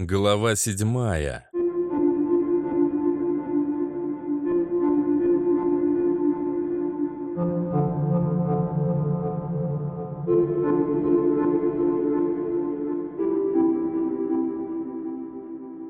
Глава седьмая.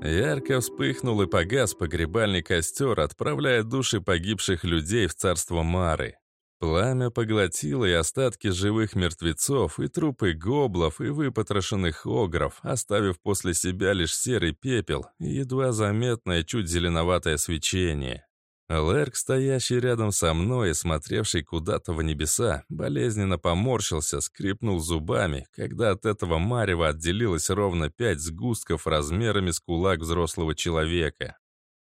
Ярко вспыхнул и погас погребальный костер, отправляя души погибших людей в царство Мары. Пламя поглотило и остатки живых мертвецов, и трупы гоблов, и выпотрошенных огров, оставив после себя лишь серый пепел и едва заметное чуть зеленоватое свечение. Лерк, стоящий рядом со мной и смотревший куда-то в небеса, болезненно поморщился, скрипнул зубами, когда от этого марева отделилось ровно пять сгустков размерами с кулак взрослого человека.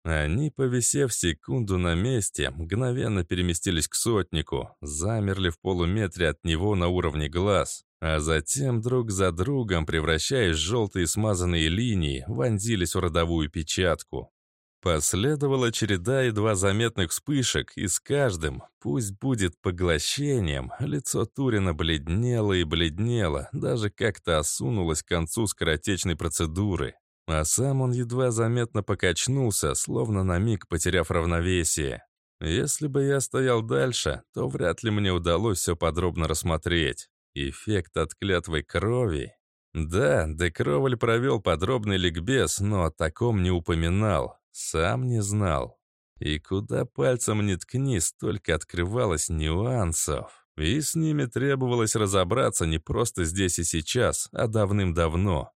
Они, повисев секунду на месте, мгновенно переместились к сотнику, замерли в полуметре от него на уровне глаз, а затем друг за другом, превращаясь в желтые смазанные линии, вонзились в родовую печатку. Последовала череда едва заметных вспышек, и с каждым, пусть будет поглощением, лицо Турина бледнело и бледнело, даже как-то осунулось к концу скоротечной процедуры. А сам он едва заметно покачнулся, словно на миг потеряв равновесие. Если бы я стоял дальше, то вряд ли мне удалось все подробно рассмотреть. Эффект от клятвой крови. Да, Декроваль провел подробный ликбез, но о таком не упоминал. Сам не знал. И куда пальцем не ткни, столько открывалось нюансов. И с ними требовалось разобраться не просто здесь и сейчас, а давным-давно.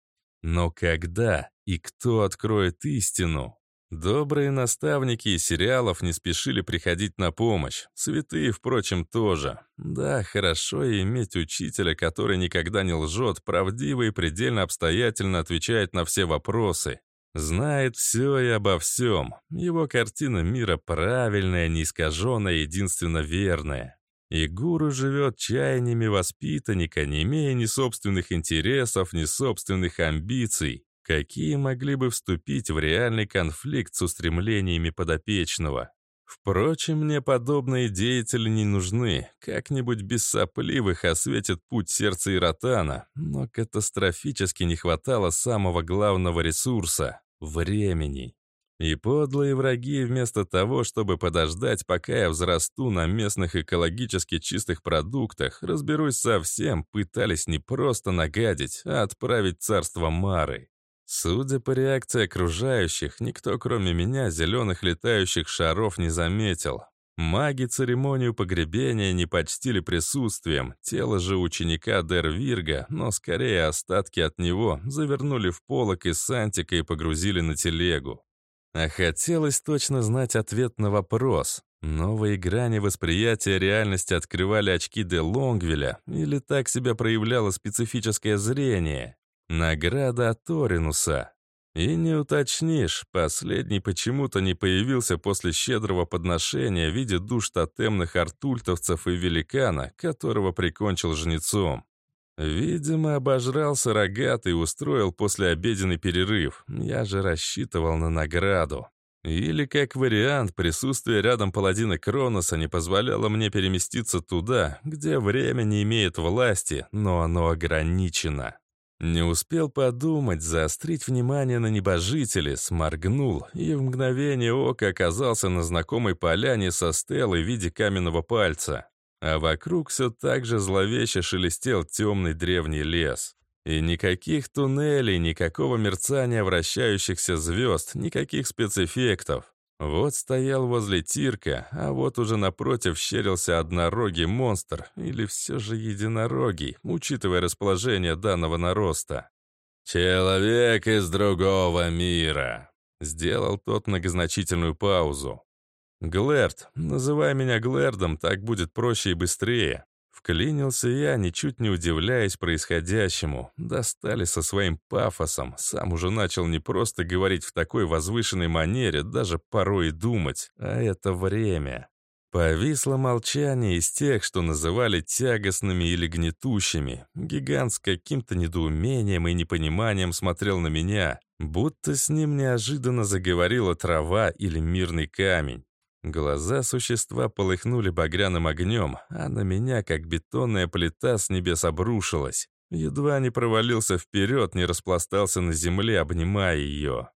Но когда и кто откроет истину? Добрые наставники из сериалов не спешили приходить на помощь. Святые, впрочем, тоже. Да, хорошо иметь учителя, который никогда не лжет, правдиво и предельно обстоятельно отвечает на все вопросы. Знает все и обо всем. Его картина мира правильная, неискаженная, единственно верная. И гуру живет чаяниями воспитанника, не имея ни собственных интересов, ни собственных амбиций, какие могли бы вступить в реальный конфликт с устремлениями подопечного. Впрочем, мне подобные деятели не нужны, как-нибудь без сопливых осветят путь сердца Иротана, но катастрофически не хватало самого главного ресурса — времени. И подлые враги вместо того, чтобы подождать, пока я взрасту на местных экологически чистых продуктах, разберусь со всем, пытались не просто нагадить, а отправить царство Мары. Судя по реакции окружающих, никто кроме меня зеленых летающих шаров не заметил. Маги церемонию погребения не почтили присутствием, тело же ученика Дервирга, но скорее остатки от него, завернули в полок из сантика и погрузили на телегу. А хотелось точно знать ответ на вопрос. Новые грани восприятия реальности открывали очки де Лонгвиля, или так себя проявляло специфическое зрение. Награда Торинуса. И не уточнишь, последний почему-то не появился после щедрого подношения в виде душ тотемных артультовцев и великана, которого прикончил жнецом. Видимо, обожрался рогатый и устроил послеобеденный перерыв. Я же рассчитывал на награду. Или, как вариант, присутствие рядом паладина Кроноса не позволяло мне переместиться туда, где время не имеет власти, но оно ограничено. Не успел подумать, заострить внимание на небожители, сморгнул и в мгновение ока оказался на знакомой поляне со стелой в виде каменного пальца а вокруг все так же зловеще шелестел темный древний лес. И никаких туннелей, никакого мерцания вращающихся звезд, никаких спецэффектов. Вот стоял возле Тирка, а вот уже напротив щерился однорогий монстр, или все же единорогий, учитывая расположение данного нароста. «Человек из другого мира», — сделал тот многозначительную паузу. «Глэрд, называй меня Глэрдом, так будет проще и быстрее». Вклинился я, ничуть не удивляясь происходящему. Достали со своим пафосом. Сам уже начал не просто говорить в такой возвышенной манере, даже порой и думать. А это время. Повисло молчание из тех, что называли тягостными или гнетущими. Гигант с каким-то недоумением и непониманием смотрел на меня, будто с ним неожиданно заговорила трава или мирный камень. Глаза существа полыхнули багряным огнем, а на меня, как бетонная плита, с небес обрушилась. Едва не провалился вперед, не распластался на земле, обнимая ее.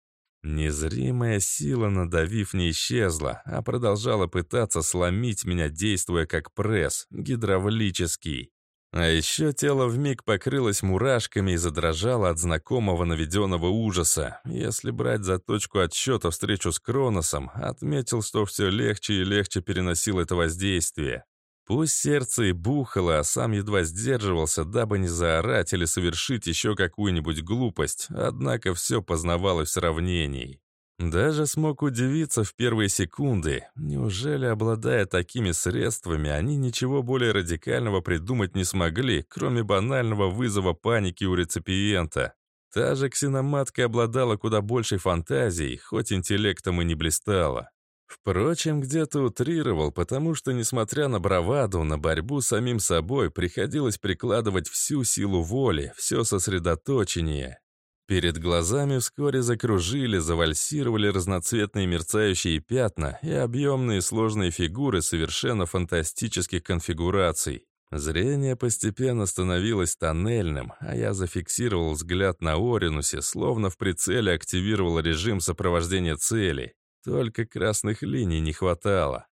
Незримая сила, надавив, не исчезла, а продолжала пытаться сломить меня, действуя как пресс, гидравлический. А еще тело вмиг покрылось мурашками и задрожало от знакомого наведенного ужаса. Если брать за точку отсчета встречу с Кроносом, отметил, что все легче и легче переносил это воздействие. Пусть сердце и бухало, а сам едва сдерживался, дабы не заорать или совершить еще какую-нибудь глупость, однако все познавалось в сравнении. Даже смог удивиться в первые секунды. Неужели, обладая такими средствами, они ничего более радикального придумать не смогли, кроме банального вызова паники у реципиента? Та же ксеноматка обладала куда большей фантазией, хоть интеллектом и не блистала. Впрочем, где-то утрировал, потому что, несмотря на браваду, на борьбу с самим собой приходилось прикладывать всю силу воли, все сосредоточение. Перед глазами вскоре закружили, завальсировали разноцветные мерцающие пятна и объемные сложные фигуры совершенно фантастических конфигураций. Зрение постепенно становилось тоннельным, а я зафиксировал взгляд на Оринусе, словно в прицеле активировал режим сопровождения цели. Только красных линий не хватало.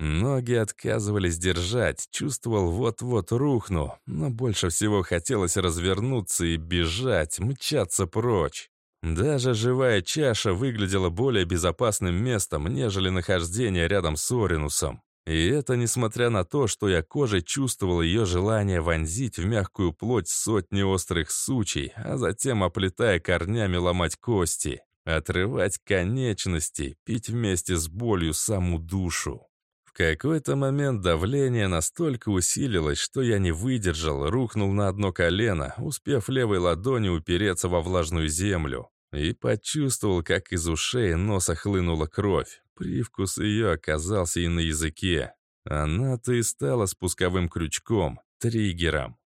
Ноги отказывались держать, чувствовал вот-вот рухну, но больше всего хотелось развернуться и бежать, мчаться прочь. Даже живая чаша выглядела более безопасным местом, нежели нахождение рядом с Оринусом. И это несмотря на то, что я кожей чувствовал ее желание вонзить в мягкую плоть сотни острых сучей, а затем, оплетая корнями, ломать кости, отрывать конечности, пить вместе с болью саму душу какой-то момент давление настолько усилилось, что я не выдержал, рухнул на одно колено, успев левой ладонью упереться во влажную землю, и почувствовал, как из ушей носа хлынула кровь. Привкус ее оказался и на языке. Она-то и стала спусковым крючком, триггером.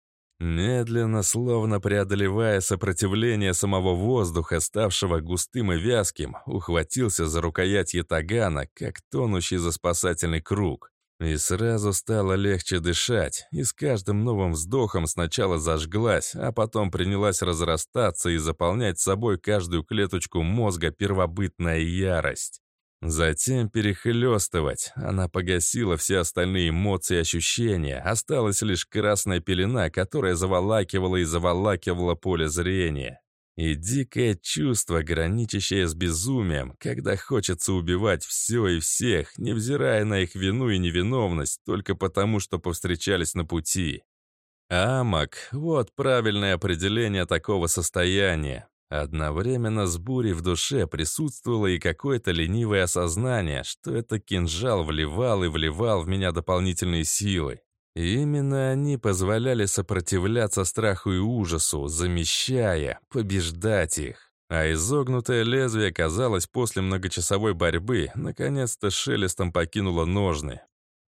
Медленно, словно преодолевая сопротивление самого воздуха, ставшего густым и вязким, ухватился за рукоять ятагана, как тонущий за спасательный круг. И сразу стало легче дышать, и с каждым новым вздохом сначала зажглась, а потом принялась разрастаться и заполнять собой каждую клеточку мозга первобытная ярость. Затем перехлестывать. Она погасила все остальные эмоции и ощущения. Осталась лишь красная пелена, которая заволакивала и заволакивала поле зрения. И дикое чувство, граничащее с безумием, когда хочется убивать все и всех, невзирая на их вину и невиновность, только потому, что повстречались на пути. Амок — вот правильное определение такого состояния. Одновременно с бурей в душе присутствовало и какое-то ленивое осознание, что это кинжал вливал и вливал в меня дополнительные силы. И именно они позволяли сопротивляться страху и ужасу, замещая, побеждать их. А изогнутое лезвие, казалось, после многочасовой борьбы, наконец-то шелестом покинуло ножны,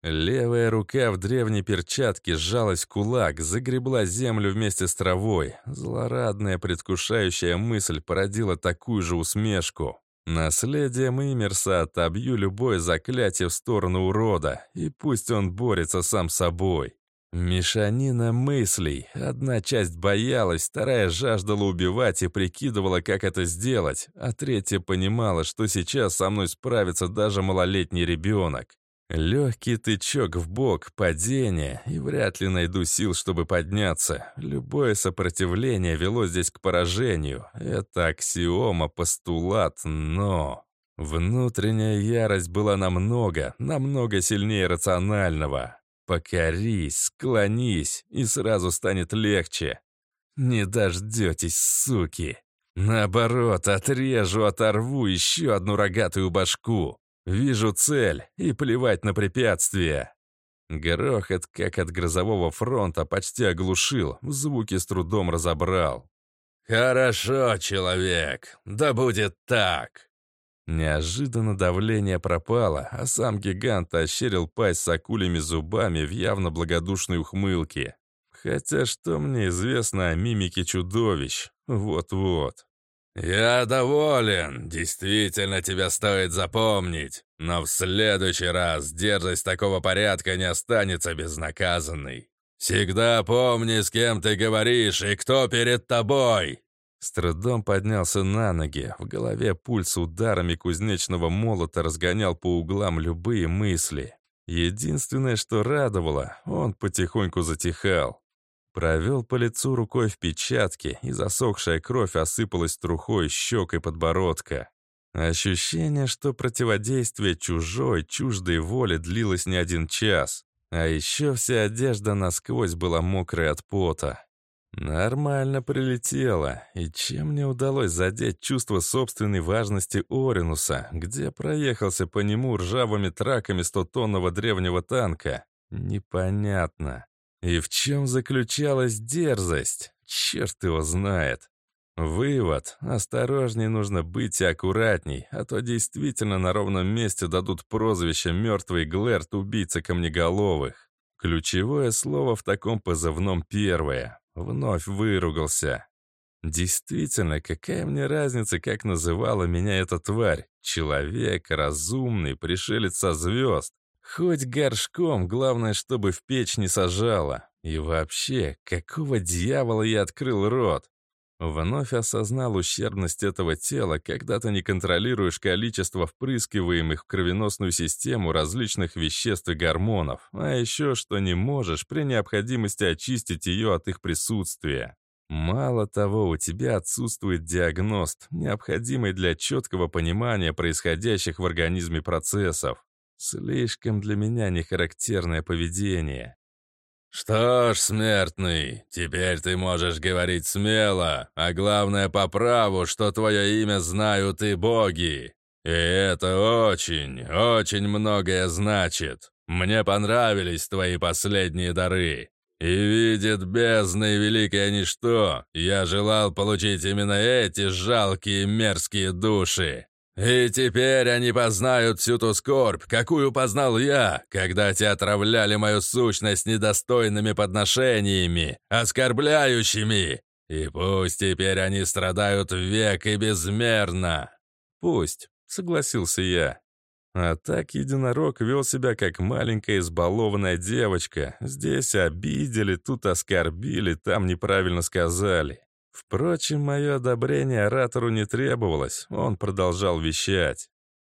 Левая рука в древней перчатке сжалась кулак, загребла землю вместе с травой. Злорадная предвкушающая мысль породила такую же усмешку. Наследием Имерса отобью любое заклятие в сторону урода, и пусть он борется сам собой. Мешанина мыслей. Одна часть боялась, вторая жаждала убивать и прикидывала, как это сделать, а третья понимала, что сейчас со мной справится даже малолетний ребенок. Легкий тычок в бок, падение, и вряд ли найду сил, чтобы подняться. Любое сопротивление вело здесь к поражению. Это аксиома, постулат, но... Внутренняя ярость была намного, намного сильнее рационального. Покорись, склонись, и сразу станет легче. Не дождетесь, суки. Наоборот, отрежу, оторву еще одну рогатую башку. Вижу цель, и плевать на препятствия. Грохот, как от грозового фронта, почти оглушил, звуки с трудом разобрал. «Хорошо, человек, да будет так!» Неожиданно давление пропало, а сам гигант ощерил пасть с акулями зубами в явно благодушной ухмылке. Хотя что мне известно о мимике чудовищ? Вот-вот. «Я доволен. Действительно, тебя стоит запомнить. Но в следующий раз дерзость такого порядка не останется безнаказанной. Всегда помни, с кем ты говоришь и кто перед тобой!» С трудом поднялся на ноги. В голове пульс ударами кузнечного молота разгонял по углам любые мысли. Единственное, что радовало, он потихоньку затихал. Провел по лицу рукой в печатке, и засохшая кровь осыпалась трухой щек и подбородка. Ощущение, что противодействие чужой, чуждой воле длилось не один час. А еще вся одежда насквозь была мокрая от пота. Нормально прилетело, и чем мне удалось задеть чувство собственной важности Оринуса, где проехался по нему ржавыми траками стотонного древнего танка? Непонятно. И в чем заключалась дерзость? Черт его знает. Вывод. Осторожней нужно быть и аккуратней, а то действительно на ровном месте дадут прозвище «Мертвый Глэрт, убийца камнеголовых». Ключевое слово в таком позывном первое. Вновь выругался. Действительно, какая мне разница, как называла меня эта тварь? Человек, разумный, пришелец со звезд. Хоть горшком, главное, чтобы в печь не сажала. И вообще, какого дьявола я открыл рот? Вновь осознал ущербность этого тела, когда ты не контролируешь количество впрыскиваемых в кровеносную систему различных веществ и гормонов, а еще что не можешь при необходимости очистить ее от их присутствия. Мало того, у тебя отсутствует диагност, необходимый для четкого понимания происходящих в организме процессов. Слишком для меня нехарактерное поведение. «Что ж, смертный, теперь ты можешь говорить смело, а главное по праву, что твое имя знают и боги. И это очень, очень многое значит. Мне понравились твои последние дары. И видит бездны великое ничто, я желал получить именно эти жалкие мерзкие души. И теперь они познают всю ту скорбь, какую познал я, когда те отравляли мою сущность недостойными подношениями, оскорбляющими. И пусть теперь они страдают век и безмерно. Пусть, согласился я. А так единорог вел себя как маленькая избалованная девочка. Здесь обидели, тут оскорбили, там неправильно сказали. Впрочем, мое одобрение оратору не требовалось, он продолжал вещать.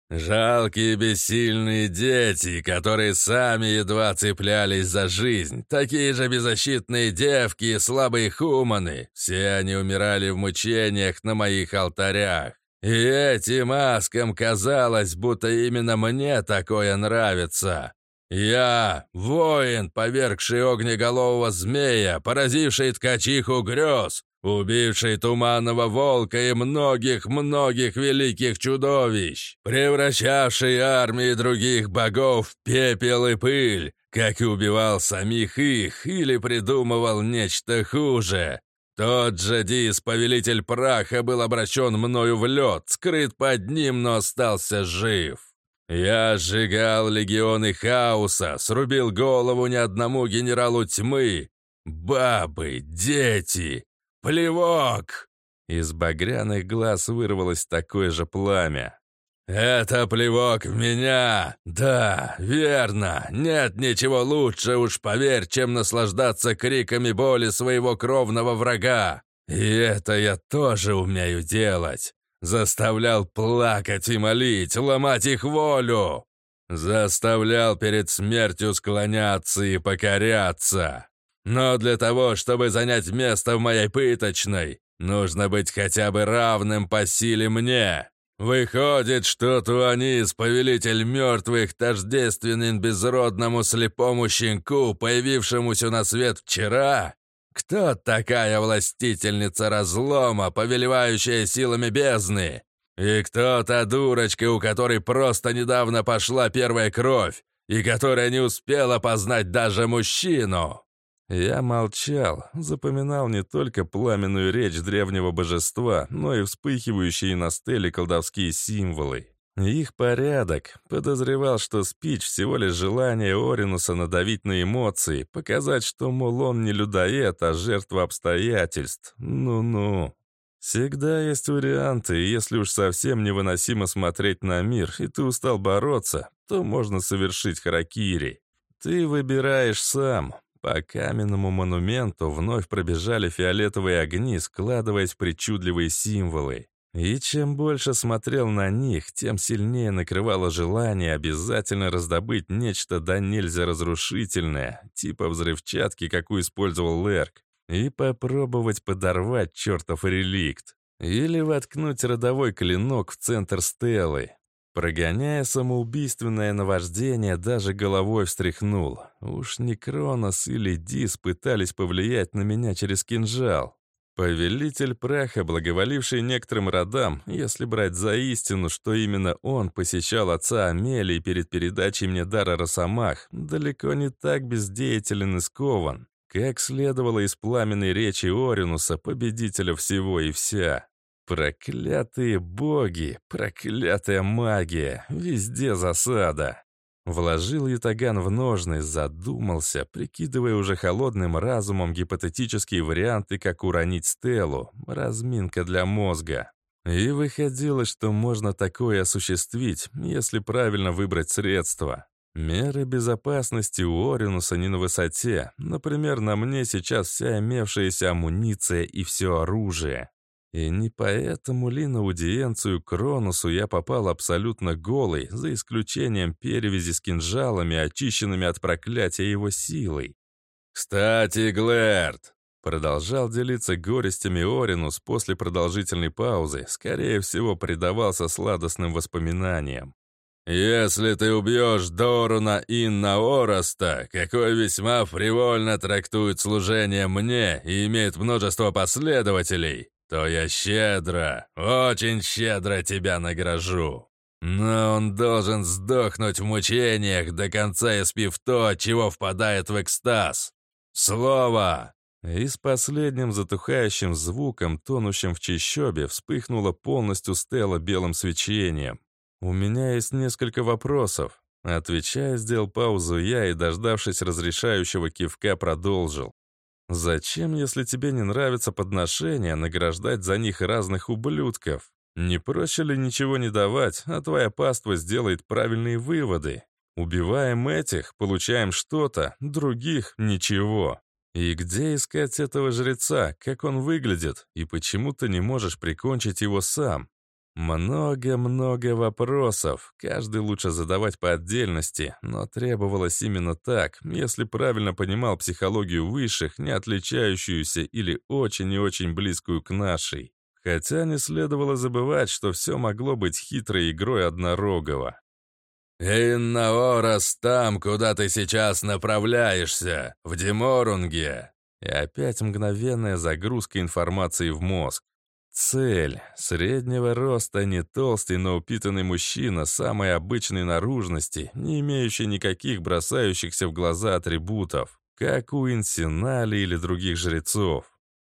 «Жалкие бессильные дети, которые сами едва цеплялись за жизнь, такие же беззащитные девки и слабые хуманы, все они умирали в мучениях на моих алтарях. И этим маскам казалось, будто именно мне такое нравится. Я — воин, повергший огнеголового змея, поразивший ткачиху грез, убивший туманного волка и многих-многих великих чудовищ, превращавший армии других богов в пепел и пыль, как и убивал самих их или придумывал нечто хуже. Тот же Дис, повелитель праха, был обращен мною в лед, скрыт под ним, но остался жив. Я сжигал легионы хаоса, срубил голову ни одному генералу тьмы. Бабы, дети, «Плевок!» Из багряных глаз вырвалось такое же пламя. «Это плевок в меня! Да, верно! Нет ничего лучше, уж поверь, чем наслаждаться криками боли своего кровного врага! И это я тоже умею делать! Заставлял плакать и молить, ломать их волю! Заставлял перед смертью склоняться и покоряться!» Но для того, чтобы занять место в моей пыточной, нужно быть хотя бы равным по силе мне. Выходит, что Туанис, повелитель мертвых, тождественен безродному слепому щенку, появившемуся на свет вчера? Кто такая властительница разлома, повелевающая силами бездны? И кто та дурочка, у которой просто недавно пошла первая кровь, и которая не успела познать даже мужчину? Я молчал, запоминал не только пламенную речь древнего божества, но и вспыхивающие на стеле колдовские символы. Их порядок. Подозревал, что спич всего лишь желание Оринуса надавить на эмоции, показать, что, мол, он не людоед, а жертва обстоятельств. Ну-ну. Всегда есть варианты, если уж совсем невыносимо смотреть на мир, и ты устал бороться, то можно совершить харакири. Ты выбираешь сам. По каменному монументу вновь пробежали фиолетовые огни, складываясь в причудливые символы. И чем больше смотрел на них, тем сильнее накрывало желание обязательно раздобыть нечто да нельзя разрушительное, типа взрывчатки, какую использовал Лерк, и попробовать подорвать чертов реликт. Или воткнуть родовой клинок в центр стелы. Прогоняя самоубийственное наваждение, даже головой встряхнул. Уж не Кронос или Дис пытались повлиять на меня через кинжал. Повелитель праха, благоволивший некоторым родам, если брать за истину, что именно он посещал отца Амелии перед передачей мне дара Росомах, далеко не так бездеятелен и скован, как следовало из пламенной речи Оринуса, победителя всего и вся. Проклятые боги, проклятая магия, везде засада. Вложил ятаган в ножны, задумался, прикидывая уже холодным разумом гипотетические варианты, как уронить стелу, разминка для мозга. И выходило, что можно такое осуществить, если правильно выбрать средства. Меры безопасности у Оринуса не на высоте. Например, на мне сейчас вся имевшаяся амуниция и все оружие. И не поэтому ли на аудиенцию Кронусу я попал абсолютно голый, за исключением перевязи с кинжалами, очищенными от проклятия его силой. «Кстати, Глэрд!» Продолжал делиться горестями Оринус после продолжительной паузы, скорее всего, предавался сладостным воспоминаниям. «Если ты убьешь Доруна Инна Ороста, какой весьма фривольно трактует служение мне и имеет множество последователей, то я щедро, очень щедро тебя награжу. Но он должен сдохнуть в мучениях, до конца испив то, чего впадает в экстаз. Слово!» И с последним затухающим звуком, тонущим в чащобе, вспыхнула полностью стела белым свечением. «У меня есть несколько вопросов». Отвечая, сделал паузу я и, дождавшись разрешающего кивка, продолжил. Зачем, если тебе не нравится подношение, награждать за них разных ублюдков? Не проще ли ничего не давать, а твоя паства сделает правильные выводы? Убиваем этих, получаем что-то, других — ничего. И где искать этого жреца, как он выглядит, и почему ты не можешь прикончить его сам? Много-много вопросов, каждый лучше задавать по отдельности, но требовалось именно так, если правильно понимал психологию высших, не отличающуюся или очень и очень близкую к нашей. Хотя не следовало забывать, что все могло быть хитрой игрой однорогого. «Иннаорас там, куда ты сейчас направляешься, в Деморунге!» И опять мгновенная загрузка информации в мозг. Цель. Среднего роста, не толстый, но упитанный мужчина, самой обычной наружности, не имеющий никаких бросающихся в глаза атрибутов, как у инсинали или других жрецов.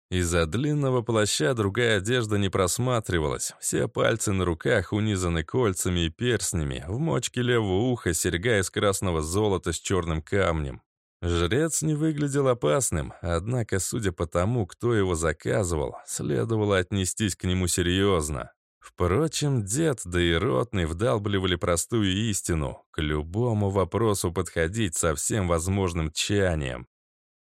Из-за длинного плаща другая одежда не просматривалась. Все пальцы на руках унизаны кольцами и перстнями, в мочке левого уха серьга из красного золота с черным камнем. Жрец не выглядел опасным, однако, судя по тому, кто его заказывал, следовало отнестись к нему серьезно. Впрочем, дед да и ротный вдалбливали простую истину — к любому вопросу подходить со всем возможным тчанием.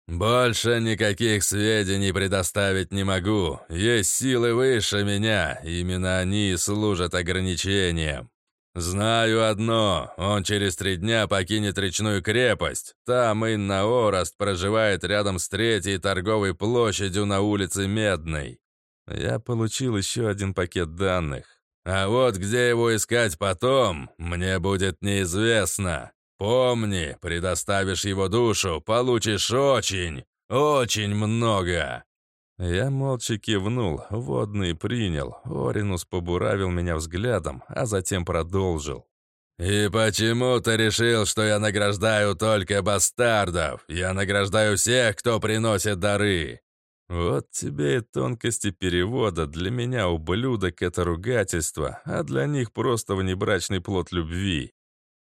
«Больше никаких сведений предоставить не могу. Есть силы выше меня, именно они служат ограничением. «Знаю одно. Он через три дня покинет речную крепость. Там Инна Ораст проживает рядом с третьей торговой площадью на улице Медной». Я получил еще один пакет данных. «А вот где его искать потом, мне будет неизвестно. Помни, предоставишь его душу, получишь очень, очень много». Я молча кивнул, водный принял. Оринус побуравил меня взглядом, а затем продолжил. «И почему ты решил, что я награждаю только бастардов? Я награждаю всех, кто приносит дары!» «Вот тебе и тонкости перевода. Для меня ублюдок — это ругательство, а для них просто внебрачный плод любви.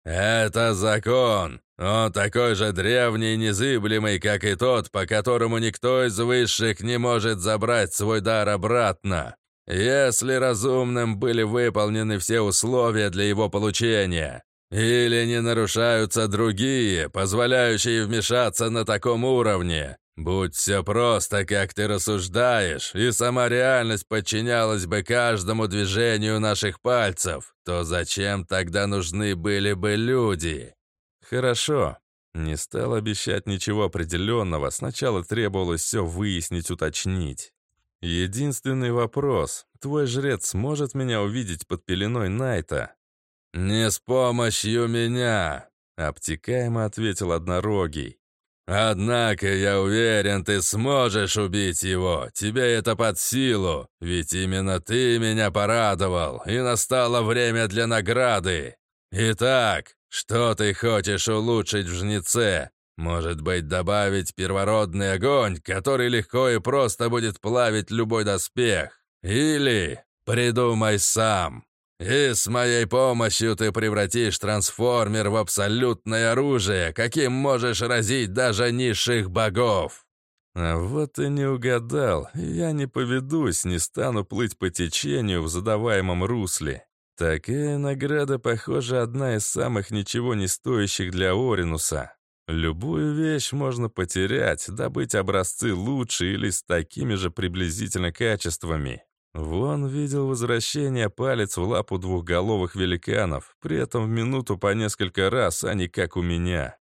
«Это закон. Он такой же древний и незыблемый, как и тот, по которому никто из высших не может забрать свой дар обратно, если разумным были выполнены все условия для его получения. Или не нарушаются другие, позволяющие вмешаться на таком уровне? Будь все просто, как ты рассуждаешь, и сама реальность подчинялась бы каждому движению наших пальцев, то зачем тогда нужны были бы люди? Хорошо. Не стал обещать ничего определенного, сначала требовалось все выяснить, уточнить. Единственный вопрос. Твой жрец сможет меня увидеть под пеленой Найта? «Не с помощью меня», — обтекаемо ответил Однорогий. «Однако, я уверен, ты сможешь убить его. Тебе это под силу, ведь именно ты меня порадовал, и настало время для награды. Итак, что ты хочешь улучшить в жнеце? Может быть, добавить первородный огонь, который легко и просто будет плавить любой доспех? Или придумай сам». И с моей помощью ты превратишь трансформер в абсолютное оружие, каким можешь разить даже низших богов». А вот и не угадал. Я не поведусь, не стану плыть по течению в задаваемом русле. Такая награда, похоже, одна из самых ничего не стоящих для Оринуса. Любую вещь можно потерять, добыть образцы лучше или с такими же приблизительно качествами. Вон видел возвращение палец в лапу двухголовых великанов, при этом в минуту по несколько раз, а не как у меня.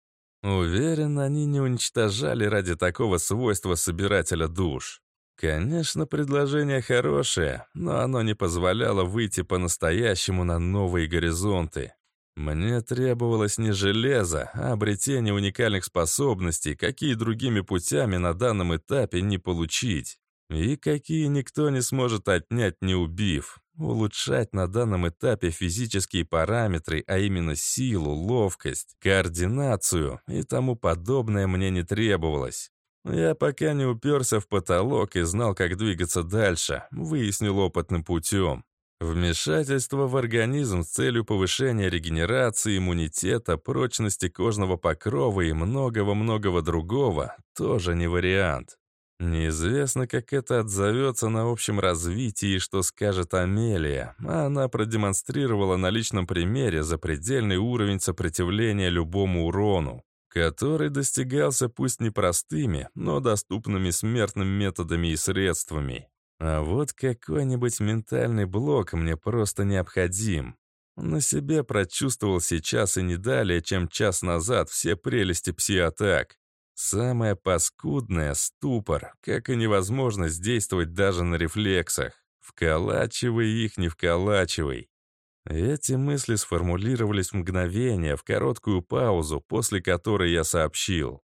Уверен, они не уничтожали ради такого свойства собирателя душ. Конечно, предложение хорошее, но оно не позволяло выйти по-настоящему на новые горизонты. Мне требовалось не железо, а обретение уникальных способностей, какие другими путями на данном этапе не получить. И какие никто не сможет отнять, не убив. Улучшать на данном этапе физические параметры, а именно силу, ловкость, координацию и тому подобное мне не требовалось. Я пока не уперся в потолок и знал, как двигаться дальше, выяснил опытным путем. Вмешательство в организм с целью повышения регенерации, иммунитета, прочности кожного покрова и многого-многого другого тоже не вариант. Неизвестно, как это отзовется на общем развитии и что скажет Амелия, она продемонстрировала на личном примере запредельный уровень сопротивления любому урону, который достигался пусть не простыми, но доступными смертным методами и средствами. А вот какой-нибудь ментальный блок мне просто необходим. На себе прочувствовал сейчас и не далее, чем час назад все прелести пси-атак. Самое паскудное — ступор, как и невозможность действовать даже на рефлексах. Вколачивай их, не вколачивай. Эти мысли сформулировались в мгновение, в короткую паузу, после которой я сообщил.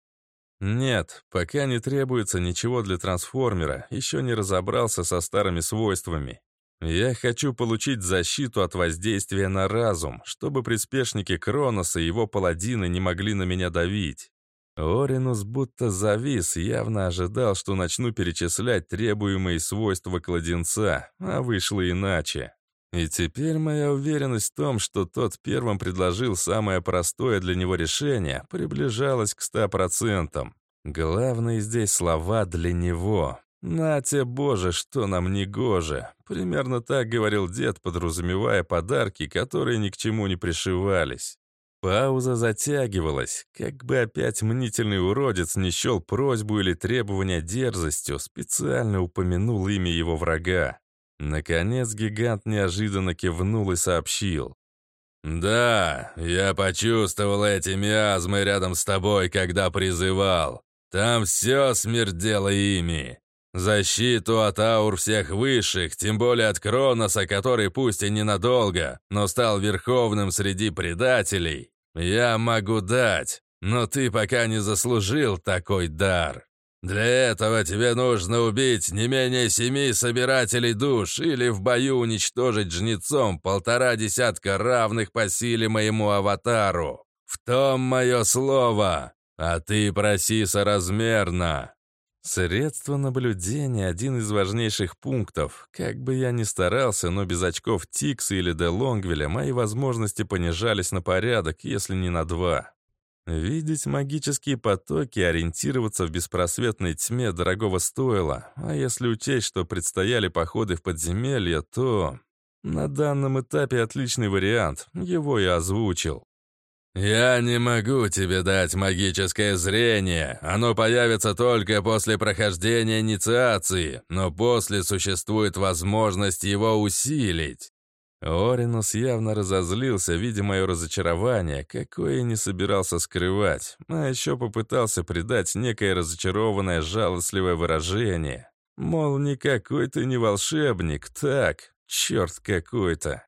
Нет, пока не требуется ничего для трансформера, еще не разобрался со старыми свойствами. Я хочу получить защиту от воздействия на разум, чтобы приспешники Кроноса и его паладины не могли на меня давить. Оринус будто завис, явно ожидал, что начну перечислять требуемые свойства кладенца, а вышло иначе. И теперь моя уверенность в том, что тот первым предложил самое простое для него решение, приближалась к ста процентам. Главное здесь слова «для него». «На те, Боже, что нам не гоже!» Примерно так говорил дед, подразумевая подарки, которые ни к чему не пришивались. Пауза затягивалась, как бы опять мнительный уродец не счел просьбу или требования дерзостью, специально упомянул имя его врага. Наконец гигант неожиданно кивнул и сообщил. «Да, я почувствовал эти миазмы рядом с тобой, когда призывал. Там все смердело ими. Защиту от аур всех высших, тем более от Кроноса, который пусть и ненадолго, но стал верховным среди предателей, «Я могу дать, но ты пока не заслужил такой дар. Для этого тебе нужно убить не менее семи собирателей душ или в бою уничтожить жнецом полтора десятка равных по силе моему аватару. В том мое слово, а ты проси соразмерно». Средство наблюдения – один из важнейших пунктов. Как бы я ни старался, но без очков Тикса или Де Лонгвеля мои возможности понижались на порядок, если не на два. Видеть магические потоки, ориентироваться в беспросветной тьме дорогого стоило, а если учесть, что предстояли походы в подземелье, то... На данном этапе отличный вариант, его я озвучил. «Я не могу тебе дать магическое зрение. Оно появится только после прохождения инициации, но после существует возможность его усилить». Оринус явно разозлился, видя мое разочарование, какое не собирался скрывать, а еще попытался придать некое разочарованное жалостливое выражение. Мол, никакой ты не волшебник, так, черт какой-то.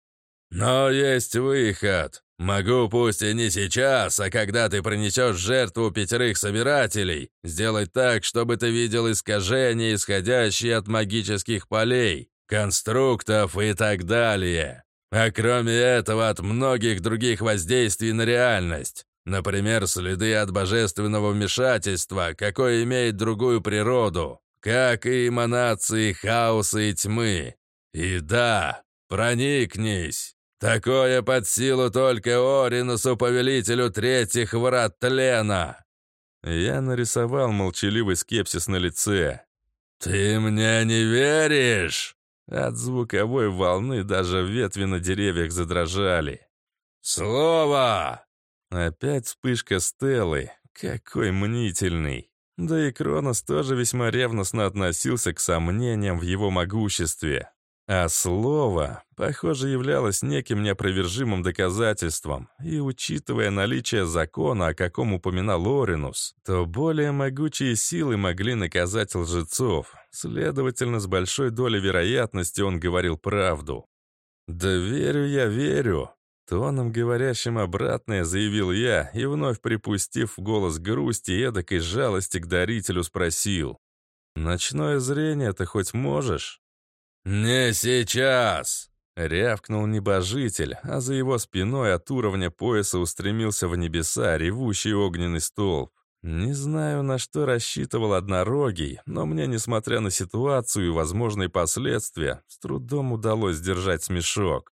«Но есть выход. Могу, пусть и не сейчас, а когда ты принесешь жертву пятерых собирателей, сделать так, чтобы ты видел искажения, исходящие от магических полей, конструктов и так далее. А кроме этого, от многих других воздействий на реальность. Например, следы от божественного вмешательства, какое имеет другую природу, как и эманации хаоса и тьмы. И да, проникнись. Такое под силу только Оринусу, повелителю третьих врат тлена!» Я нарисовал молчаливый скепсис на лице. «Ты мне не веришь?» От звуковой волны даже ветви на деревьях задрожали. «Слово!» Опять вспышка Стеллы. Какой мнительный. Да и Кронос тоже весьма ревностно относился к сомнениям в его могуществе. А слово, похоже, являлось неким неопровержимым доказательством, и учитывая наличие закона, о каком упоминал Оринус, то более могучие силы могли наказать лжецов. Следовательно, с большой долей вероятности он говорил правду. «Да верю я, верю», Тоном, говорящим обратное, заявил я и, вновь припустив в голос грусти и эдакой жалости к дарителю, спросил. «Ночное зрение ты хоть можешь?» «Не сейчас!» — рявкнул небожитель, а за его спиной от уровня пояса устремился в небеса ревущий огненный столб. Не знаю, на что рассчитывал однорогий, но мне, несмотря на ситуацию и возможные последствия, с трудом удалось сдержать смешок.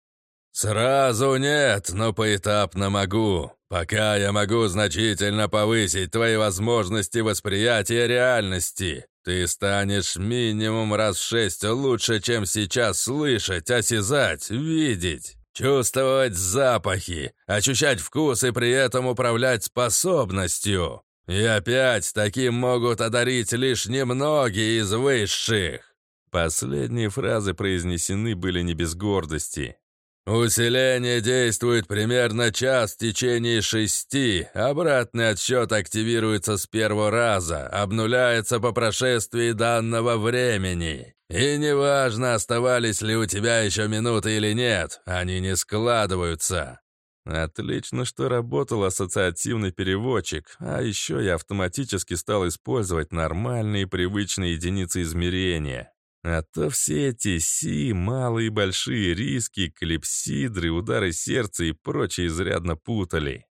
«Сразу нет, но поэтапно могу. Пока я могу значительно повысить твои возможности восприятия реальности. Ты станешь минимум раз в шесть лучше, чем сейчас слышать, осязать, видеть, чувствовать запахи, ощущать вкус и при этом управлять способностью. И опять таким могут одарить лишь немногие из высших». Последние фразы произнесены были не без гордости. «Усиление действует примерно час в течение шести. Обратный отсчет активируется с первого раза, обнуляется по прошествии данного времени. И неважно, оставались ли у тебя еще минуты или нет, они не складываются». Отлично, что работал ассоциативный переводчик, а еще я автоматически стал использовать нормальные привычные единицы измерения. А то все эти си, малые и большие риски, клипсидры, удары сердца и прочее изрядно путали.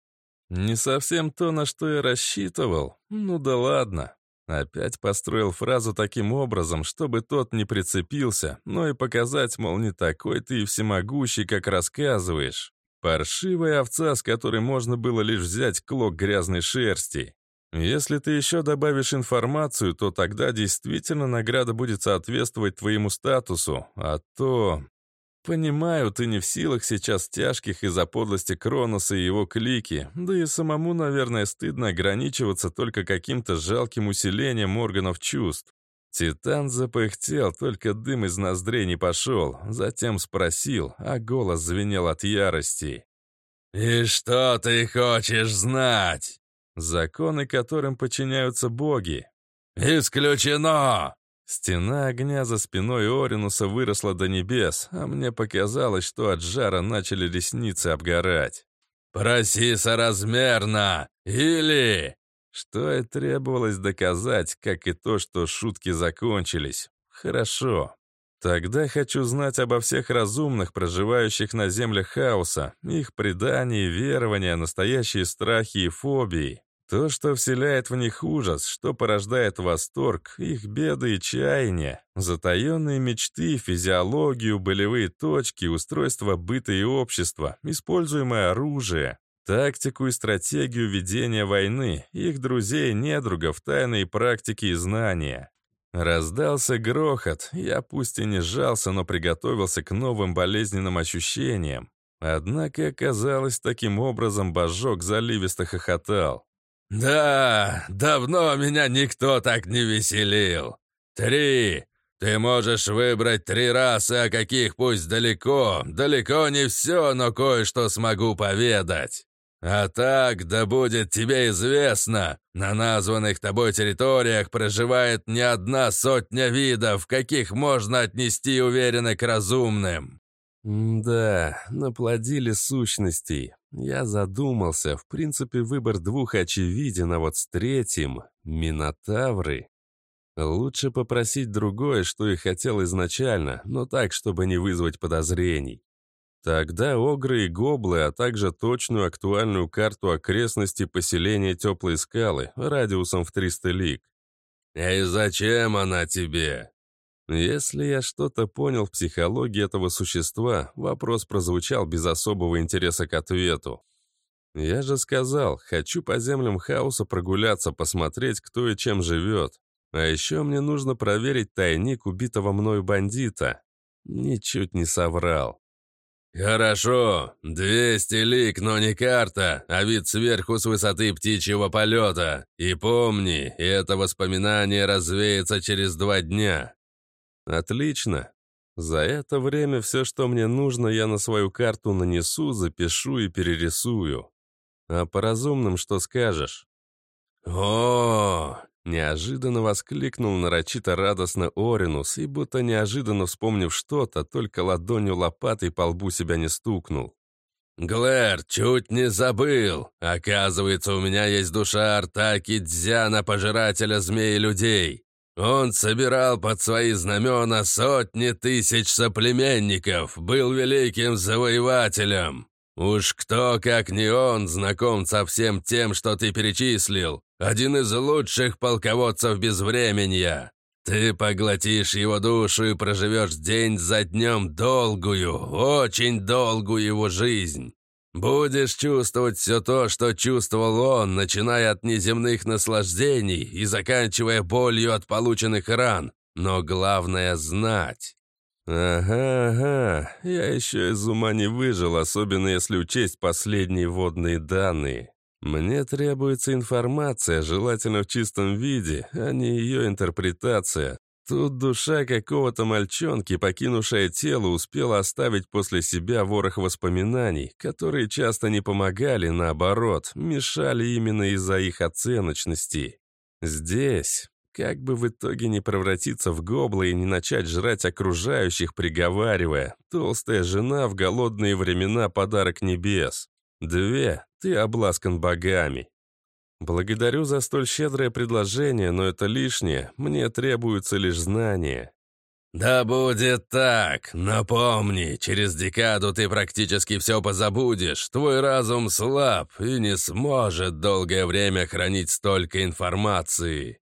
Не совсем то, на что я рассчитывал. Ну да ладно. Опять построил фразу таким образом, чтобы тот не прицепился, но и показать, мол, не такой ты и всемогущий, как рассказываешь. Паршивая овца, с которой можно было лишь взять клок грязной шерсти. Если ты еще добавишь информацию, то тогда действительно награда будет соответствовать твоему статусу, а то... Понимаю, ты не в силах сейчас тяжких из-за подлости Кроноса и его клики, да и самому, наверное, стыдно ограничиваться только каким-то жалким усилением органов чувств. Титан запыхтел, только дым из ноздрей не пошел, затем спросил, а голос звенел от ярости. «И что ты хочешь знать?» Законы, которым подчиняются боги. «Исключено!» Стена огня за спиной Оринуса выросла до небес, а мне показалось, что от жара начали ресницы обгорать. «Проси соразмерно! Или...» Что и требовалось доказать, как и то, что шутки закончились. Хорошо. Тогда хочу знать обо всех разумных, проживающих на землях хаоса, их предании, верования, настоящие страхи и фобии. То, что вселяет в них ужас, что порождает восторг, их беды и чаяния, затаенные мечты, физиологию, болевые точки, устройство быта и общества, используемое оружие, тактику и стратегию ведения войны, их друзей, недругов, тайные практики и знания. Раздался грохот, я пусть и не сжался, но приготовился к новым болезненным ощущениям. Однако, оказалось, таким образом божок заливисто хохотал. «Да, давно меня никто так не веселил. Три. Ты можешь выбрать три расы, о каких пусть далеко. Далеко не все, но кое-что смогу поведать. А так, да будет тебе известно, на названных тобой территориях проживает не одна сотня видов, каких можно отнести уверенно к разумным». «Да, наплодили сущностей. Я задумался. В принципе, выбор двух очевиден, а вот с третьим — Минотавры. Лучше попросить другое, что и хотел изначально, но так, чтобы не вызвать подозрений. Тогда огры и гоблы, а также точную актуальную карту окрестностей поселения Теплой скалы радиусом в 300 лиг. «И зачем она тебе?» Если я что-то понял в психологии этого существа, вопрос прозвучал без особого интереса к ответу. Я же сказал, хочу по землям хаоса прогуляться, посмотреть, кто и чем живет. А еще мне нужно проверить тайник убитого мною бандита. Ничуть не соврал. «Хорошо, 200 лик, но не карта, а вид сверху с высоты птичьего полета. И помни, это воспоминание развеется через два дня». «Отлично. За это время все, что мне нужно, я на свою карту нанесу, запишу и перерисую. А по разумным что скажешь?» «О, Неожиданно воскликнул нарочито радостно Оринус, и будто неожиданно вспомнив что-то, только ладонью лопатой по лбу себя не стукнул. «Глэр, чуть не забыл! Оказывается, у меня есть душа Артаки Дзяна, пожирателя змей и людей. Он собирал под свои знамена сотни тысяч соплеменников, был великим завоевателем. Уж кто, как не он, знаком со всем тем, что ты перечислил. Один из лучших полководцев безвременья. Ты поглотишь его душу и проживешь день за днем долгую, очень долгую его жизнь. Будешь чувствовать все то, что чувствовал он, начиная от неземных наслаждений и заканчивая болью от полученных ран. Но главное — знать. «Ага, ага, я еще из ума не выжил, особенно если учесть последние водные данные. Мне требуется информация, желательно в чистом виде, а не ее интерпретация. Тут душа какого-то мальчонки, покинувшая тело, успела оставить после себя ворох воспоминаний, которые часто не помогали, наоборот, мешали именно из-за их оценочности. Здесь как бы в итоге не превратиться в гобла и не начать жрать окружающих, приговаривая «Толстая жена в голодные времена подарок небес». Две, ты обласкан богами. Благодарю за столь щедрое предложение, но это лишнее, мне требуется лишь знание. «Да будет так. Напомни, через декаду ты практически все позабудешь. Твой разум слаб и не сможет долгое время хранить столько информации.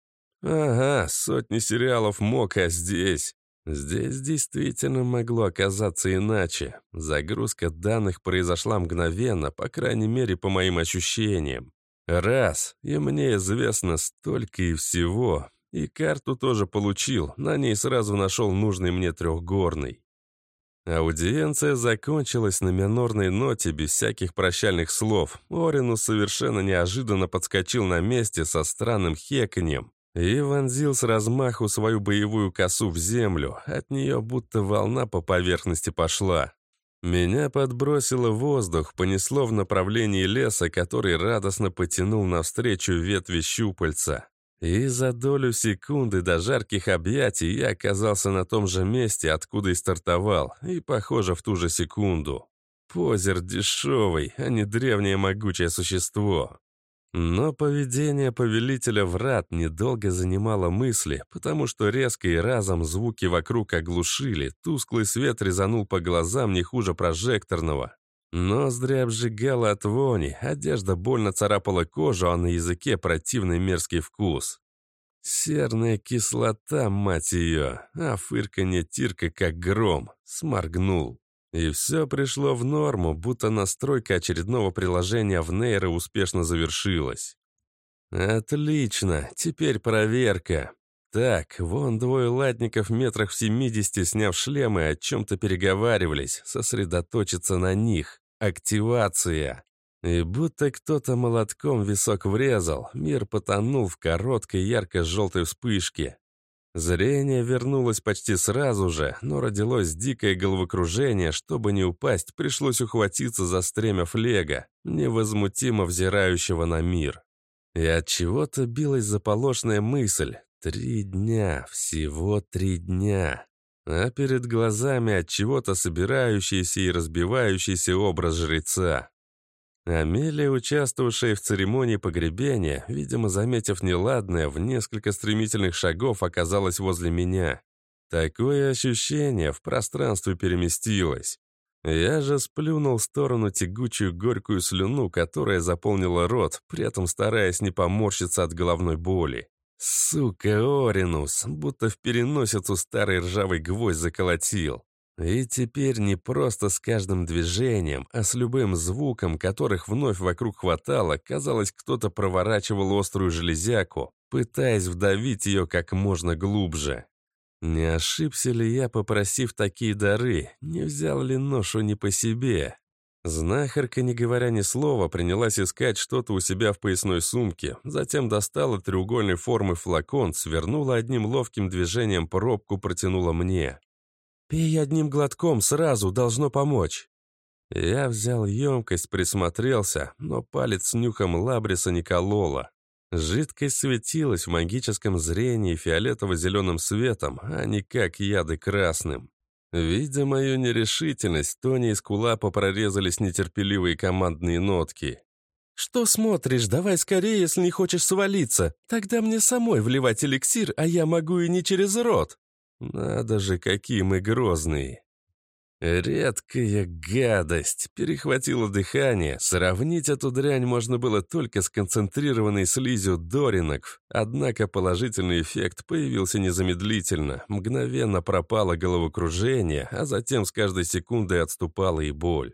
Ага, сотни сериалов мог, а здесь... Здесь действительно могло оказаться иначе. Загрузка данных произошла мгновенно, по крайней мере, по моим ощущениям. Раз, и мне известно столько и всего. И карту тоже получил, на ней сразу нашел нужный мне трехгорный. Аудиенция закончилась на минорной ноте, без всяких прощальных слов. Оринус совершенно неожиданно подскочил на месте со странным хеканьем и вонзил с размаху свою боевую косу в землю. От нее будто волна по поверхности пошла. Меня подбросило воздух, понесло в направлении леса, который радостно потянул навстречу ветви щупальца. И за долю секунды до жарких объятий я оказался на том же месте, откуда и стартовал, и, похоже, в ту же секунду. Позер дешевый, а не древнее могучее существо. Но поведение повелителя врат недолго занимало мысли, потому что резко и разом звуки вокруг оглушили, тусклый свет резанул по глазам не хуже прожекторного. Ноздри обжигало от вони, одежда больно царапала кожу, а на языке противный мерзкий вкус. Серная кислота, мать ее, а фырканье тирка как гром, сморгнул. И все пришло в норму, будто настройка очередного приложения в нейро успешно завершилась. Отлично, теперь проверка. Так, вон двое латников метрах в семидесяти, сняв шлемы, о чем-то переговаривались, сосредоточиться на них. Активация. И будто кто-то молотком висок врезал, мир потонул в короткой ярко-желтой вспышке. Зрение вернулось почти сразу же, но родилось дикое головокружение, чтобы не упасть, пришлось ухватиться за стремя флега, невозмутимо взирающего на мир. И от чего-то билась заполошная мысль. Три дня, всего три дня. А перед глазами от чего-то собирающийся и разбивающийся образ жреца. Амелия, участвовавшая в церемонии погребения, видимо, заметив неладное, в несколько стремительных шагов оказалась возле меня. Такое ощущение в пространстве переместилось. Я же сплюнул в сторону тягучую горькую слюну, которая заполнила рот, при этом стараясь не поморщиться от головной боли. Сука, Оринус, будто в переносицу старый ржавый гвоздь заколотил. И теперь не просто с каждым движением, а с любым звуком, которых вновь вокруг хватало, казалось, кто-то проворачивал острую железяку, пытаясь вдавить ее как можно глубже. Не ошибся ли я, попросив такие дары? Не взял ли ношу не по себе? Знахарка, не говоря ни слова, принялась искать что-то у себя в поясной сумке, затем достала треугольной формы флакон, свернула одним ловким движением пробку, протянула мне. «Пей одним глотком сразу, должно помочь». Я взял емкость, присмотрелся, но палец нюхом лабриса не колола. Жидкость светилась в магическом зрении фиолетово-зеленым светом, а не как яды красным. Видя мою нерешительность, Тони и Скулапа прорезались нетерпеливые командные нотки. «Что смотришь? Давай скорее, если не хочешь свалиться. Тогда мне самой вливать эликсир, а я могу и не через рот». «Надо же, какие мы грозные!» Редкая гадость. Перехватило дыхание. Сравнить эту дрянь можно было только с концентрированной слизью Доринок. Однако положительный эффект появился незамедлительно. Мгновенно пропало головокружение, а затем с каждой секундой отступала и боль.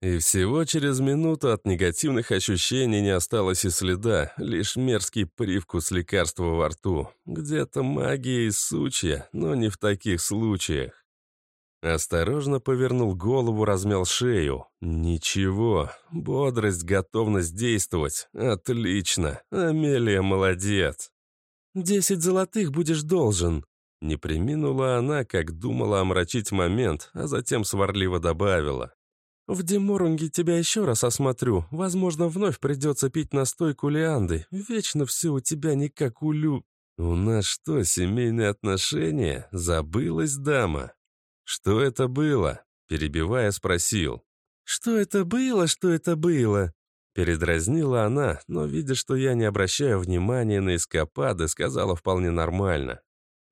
И всего через минуту от негативных ощущений не осталось и следа, лишь мерзкий привкус лекарства во рту. Где-то магия и сучья, но не в таких случаях. Осторожно повернул голову, размял шею. Ничего, бодрость, готовность действовать. Отлично, Амелия молодец. «Десять золотых будешь должен», не приминула она, как думала омрачить момент, а затем сварливо добавила. «В Деморунге тебя еще раз осмотрю. Возможно, вновь придется пить настойку лианды. Вечно все у тебя не как у Лю...» «У нас что, семейные отношения? Забылась дама?» «Что это было?» – перебивая, спросил. «Что это было? Что это было?» Передразнила она, но, видя, что я не обращаю внимания на эскапады, сказала вполне нормально.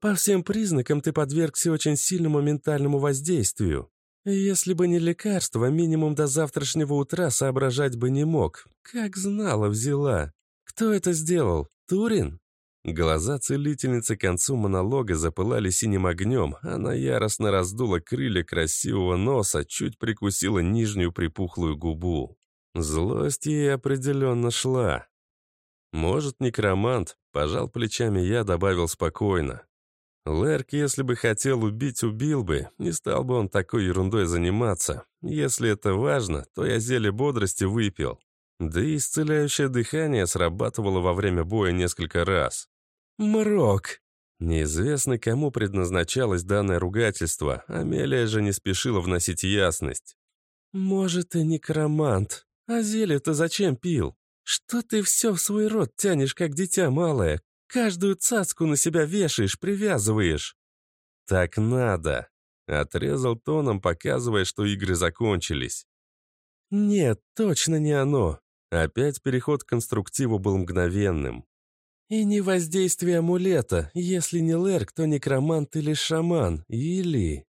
«По всем признакам ты подвергся очень сильному ментальному воздействию. Если бы не лекарство, минимум до завтрашнего утра соображать бы не мог. Как знала, взяла. Кто это сделал? Турин? Глаза целительницы к концу монолога запылали синим огнем, она яростно раздула крылья красивого носа, чуть прикусила нижнюю припухлую губу. Злость ей определенно шла. Может, некромант, пожал плечами я, добавил спокойно. Лерк, если бы хотел убить, убил бы, не стал бы он такой ерундой заниматься. Если это важно, то я зелье бодрости выпил. Да и исцеляющее дыхание срабатывало во время боя несколько раз. «Мрок!» Неизвестно, кому предназначалось данное ругательство, Амелия же не спешила вносить ясность. «Может, и некромант. А зелье-то зачем пил? Что ты все в свой рот тянешь, как дитя малое? Каждую цацку на себя вешаешь, привязываешь». «Так надо», — отрезал тоном, показывая, что игры закончились. «Нет, точно не оно». Опять переход к конструктиву был мгновенным. И не воздействие амулета, если не Лерк, то некромант или шаман, или...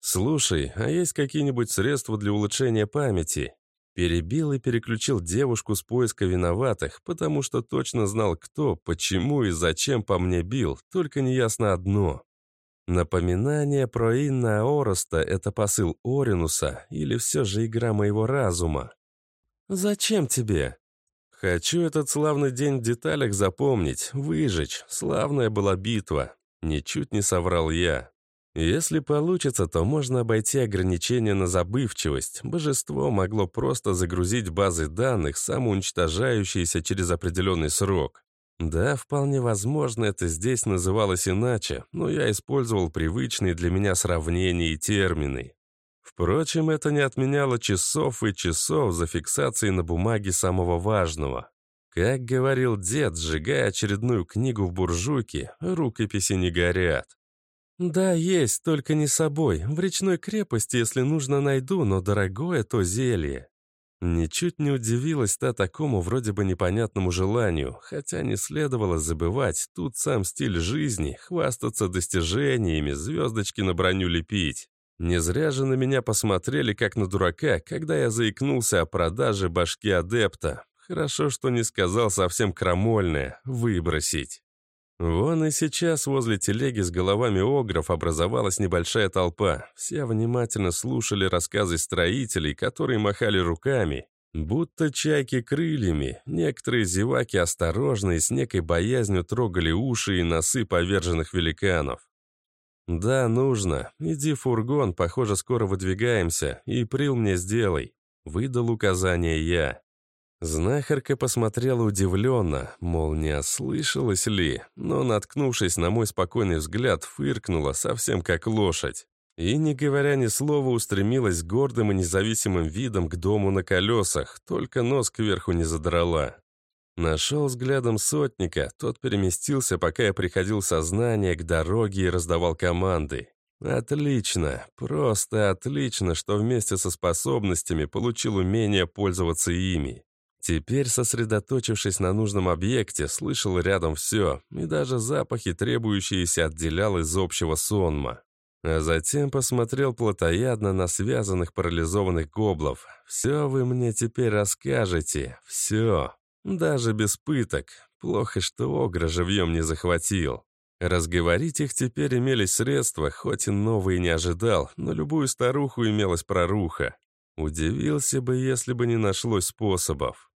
«Слушай, а есть какие-нибудь средства для улучшения памяти?» Перебил и переключил девушку с поиска виноватых, потому что точно знал, кто, почему и зачем по мне бил, только неясно одно. Напоминание про Инна Ороста — это посыл Оринуса или все же игра моего разума? «Зачем тебе?» Хочу этот славный день в деталях запомнить, выжечь. Славная была битва. Ничуть не соврал я. Если получится, то можно обойти ограничения на забывчивость. Божество могло просто загрузить базы данных, самоуничтожающиеся через определенный срок. Да, вполне возможно, это здесь называлось иначе, но я использовал привычные для меня сравнения и термины. Впрочем, это не отменяло часов и часов за фиксацией на бумаге самого важного. Как говорил дед, сжигая очередную книгу в буржуйке, рукописи не горят. «Да, есть, только не собой. В речной крепости, если нужно, найду, но дорогое то зелье». Ничуть не удивилась та такому вроде бы непонятному желанию, хотя не следовало забывать, тут сам стиль жизни, хвастаться достижениями, звездочки на броню лепить. Не зря же на меня посмотрели как на дурака, когда я заикнулся о продаже башки адепта. Хорошо, что не сказал совсем крамольное — выбросить. Вон и сейчас возле телеги с головами огров образовалась небольшая толпа. Все внимательно слушали рассказы строителей, которые махали руками, будто чайки крыльями. Некоторые зеваки осторожно и с некой боязнью трогали уши и носы поверженных великанов. «Да, нужно. Иди в фургон, похоже, скоро выдвигаемся, и прил мне сделай», — выдал указание я. Знахарка посмотрела удивленно, мол, не ослышалась ли, но, наткнувшись на мой спокойный взгляд, фыркнула, совсем как лошадь. И, не говоря ни слова, устремилась гордым и независимым видом к дому на колесах, только нос кверху не задрала. Нашел взглядом сотника, тот переместился, пока я приходил в сознание к дороге и раздавал команды. Отлично, просто отлично, что вместе со способностями получил умение пользоваться ими. Теперь, сосредоточившись на нужном объекте, слышал рядом все, и даже запахи, требующиеся, отделял из общего сонма. А затем посмотрел плотоядно на связанных парализованных гоблов. «Все вы мне теперь расскажете, все. Даже без пыток. Плохо, что Огра живьем не захватил. Разговорить их теперь имелись средства, хоть и новые не ожидал, но любую старуху имелась проруха. Удивился бы, если бы не нашлось способов.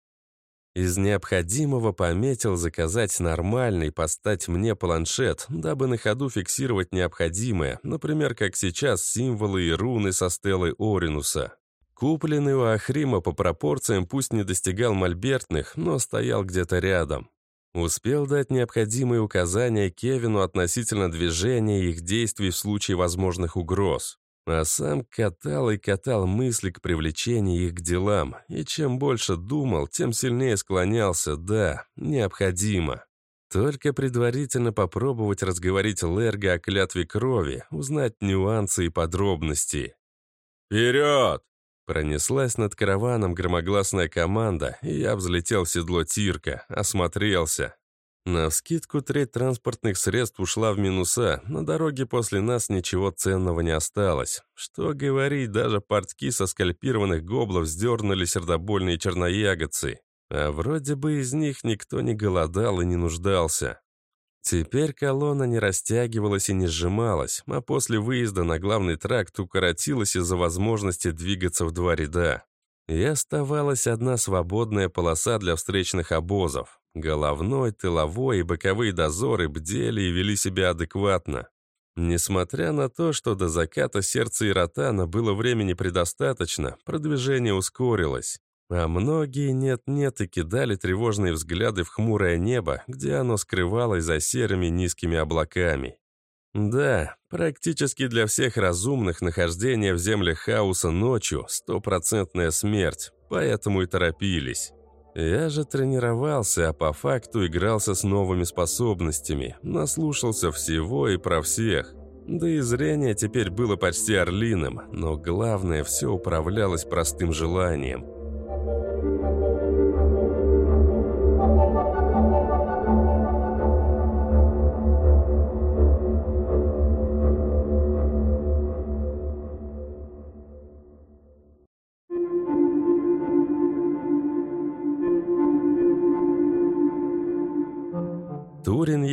Из необходимого пометил заказать нормальный, поставить мне планшет, дабы на ходу фиксировать необходимое, например, как сейчас символы и руны со стелой Оринуса. Купленный у Ахрима по пропорциям пусть не достигал мольбертных, но стоял где-то рядом. Успел дать необходимые указания Кевину относительно движения и их действий в случае возможных угроз. А сам катал и катал мысли к привлечению их к делам, и чем больше думал, тем сильнее склонялся, да, необходимо. Только предварительно попробовать разговорить Лерга о клятве крови, узнать нюансы и подробности. «Вперед!» Пронеслась над караваном громогласная команда, и я взлетел в седло Тирка, осмотрелся. На вскидку треть транспортных средств ушла в минуса, на дороге после нас ничего ценного не осталось. Что говорить, даже портки со скальпированных гоблов сдернули сердобольные черноягодцы. А вроде бы из них никто не голодал и не нуждался. Теперь колонна не растягивалась и не сжималась, а после выезда на главный тракт укоротилась из-за возможности двигаться в два ряда. И оставалась одна свободная полоса для встречных обозов. Головной, тыловой и боковые дозоры бдели и вели себя адекватно. Несмотря на то, что до заката сердца Иротана было времени предостаточно, продвижение ускорилось. А многие нет-нет и кидали тревожные взгляды в хмурое небо, где оно скрывалось за серыми низкими облаками. Да, практически для всех разумных нахождение в землях хаоса ночью – стопроцентная смерть, поэтому и торопились. Я же тренировался, а по факту игрался с новыми способностями, наслушался всего и про всех. Да и зрение теперь было почти орлиным, но главное, все управлялось простым желанием –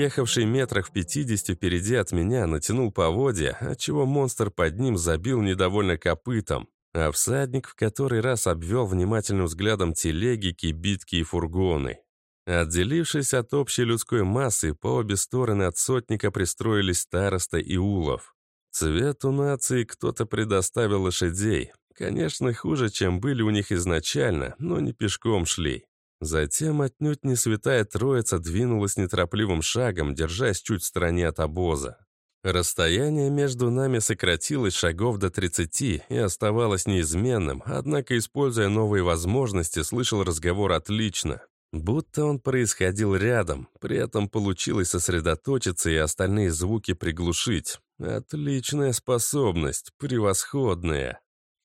ехавший метрах в пятидесяти впереди от меня, натянул поводья, отчего монстр под ним забил недовольно копытом. А всадник в который раз обвел внимательным взглядом телеги, кибитки и фургоны. Отделившись от общей людской массы, по обе стороны от сотника пристроились староста и улов. Цвету нации кто-то предоставил лошадей. Конечно, хуже, чем были у них изначально, но не пешком шли. Затем отнюдь не святая троица двинулась неторопливым шагом, держась чуть в стороне от обоза. Расстояние между нами сократилось шагов до 30 и оставалось неизменным, однако, используя новые возможности, слышал разговор отлично. Будто он происходил рядом, при этом получилось сосредоточиться и остальные звуки приглушить. Отличная способность, превосходная.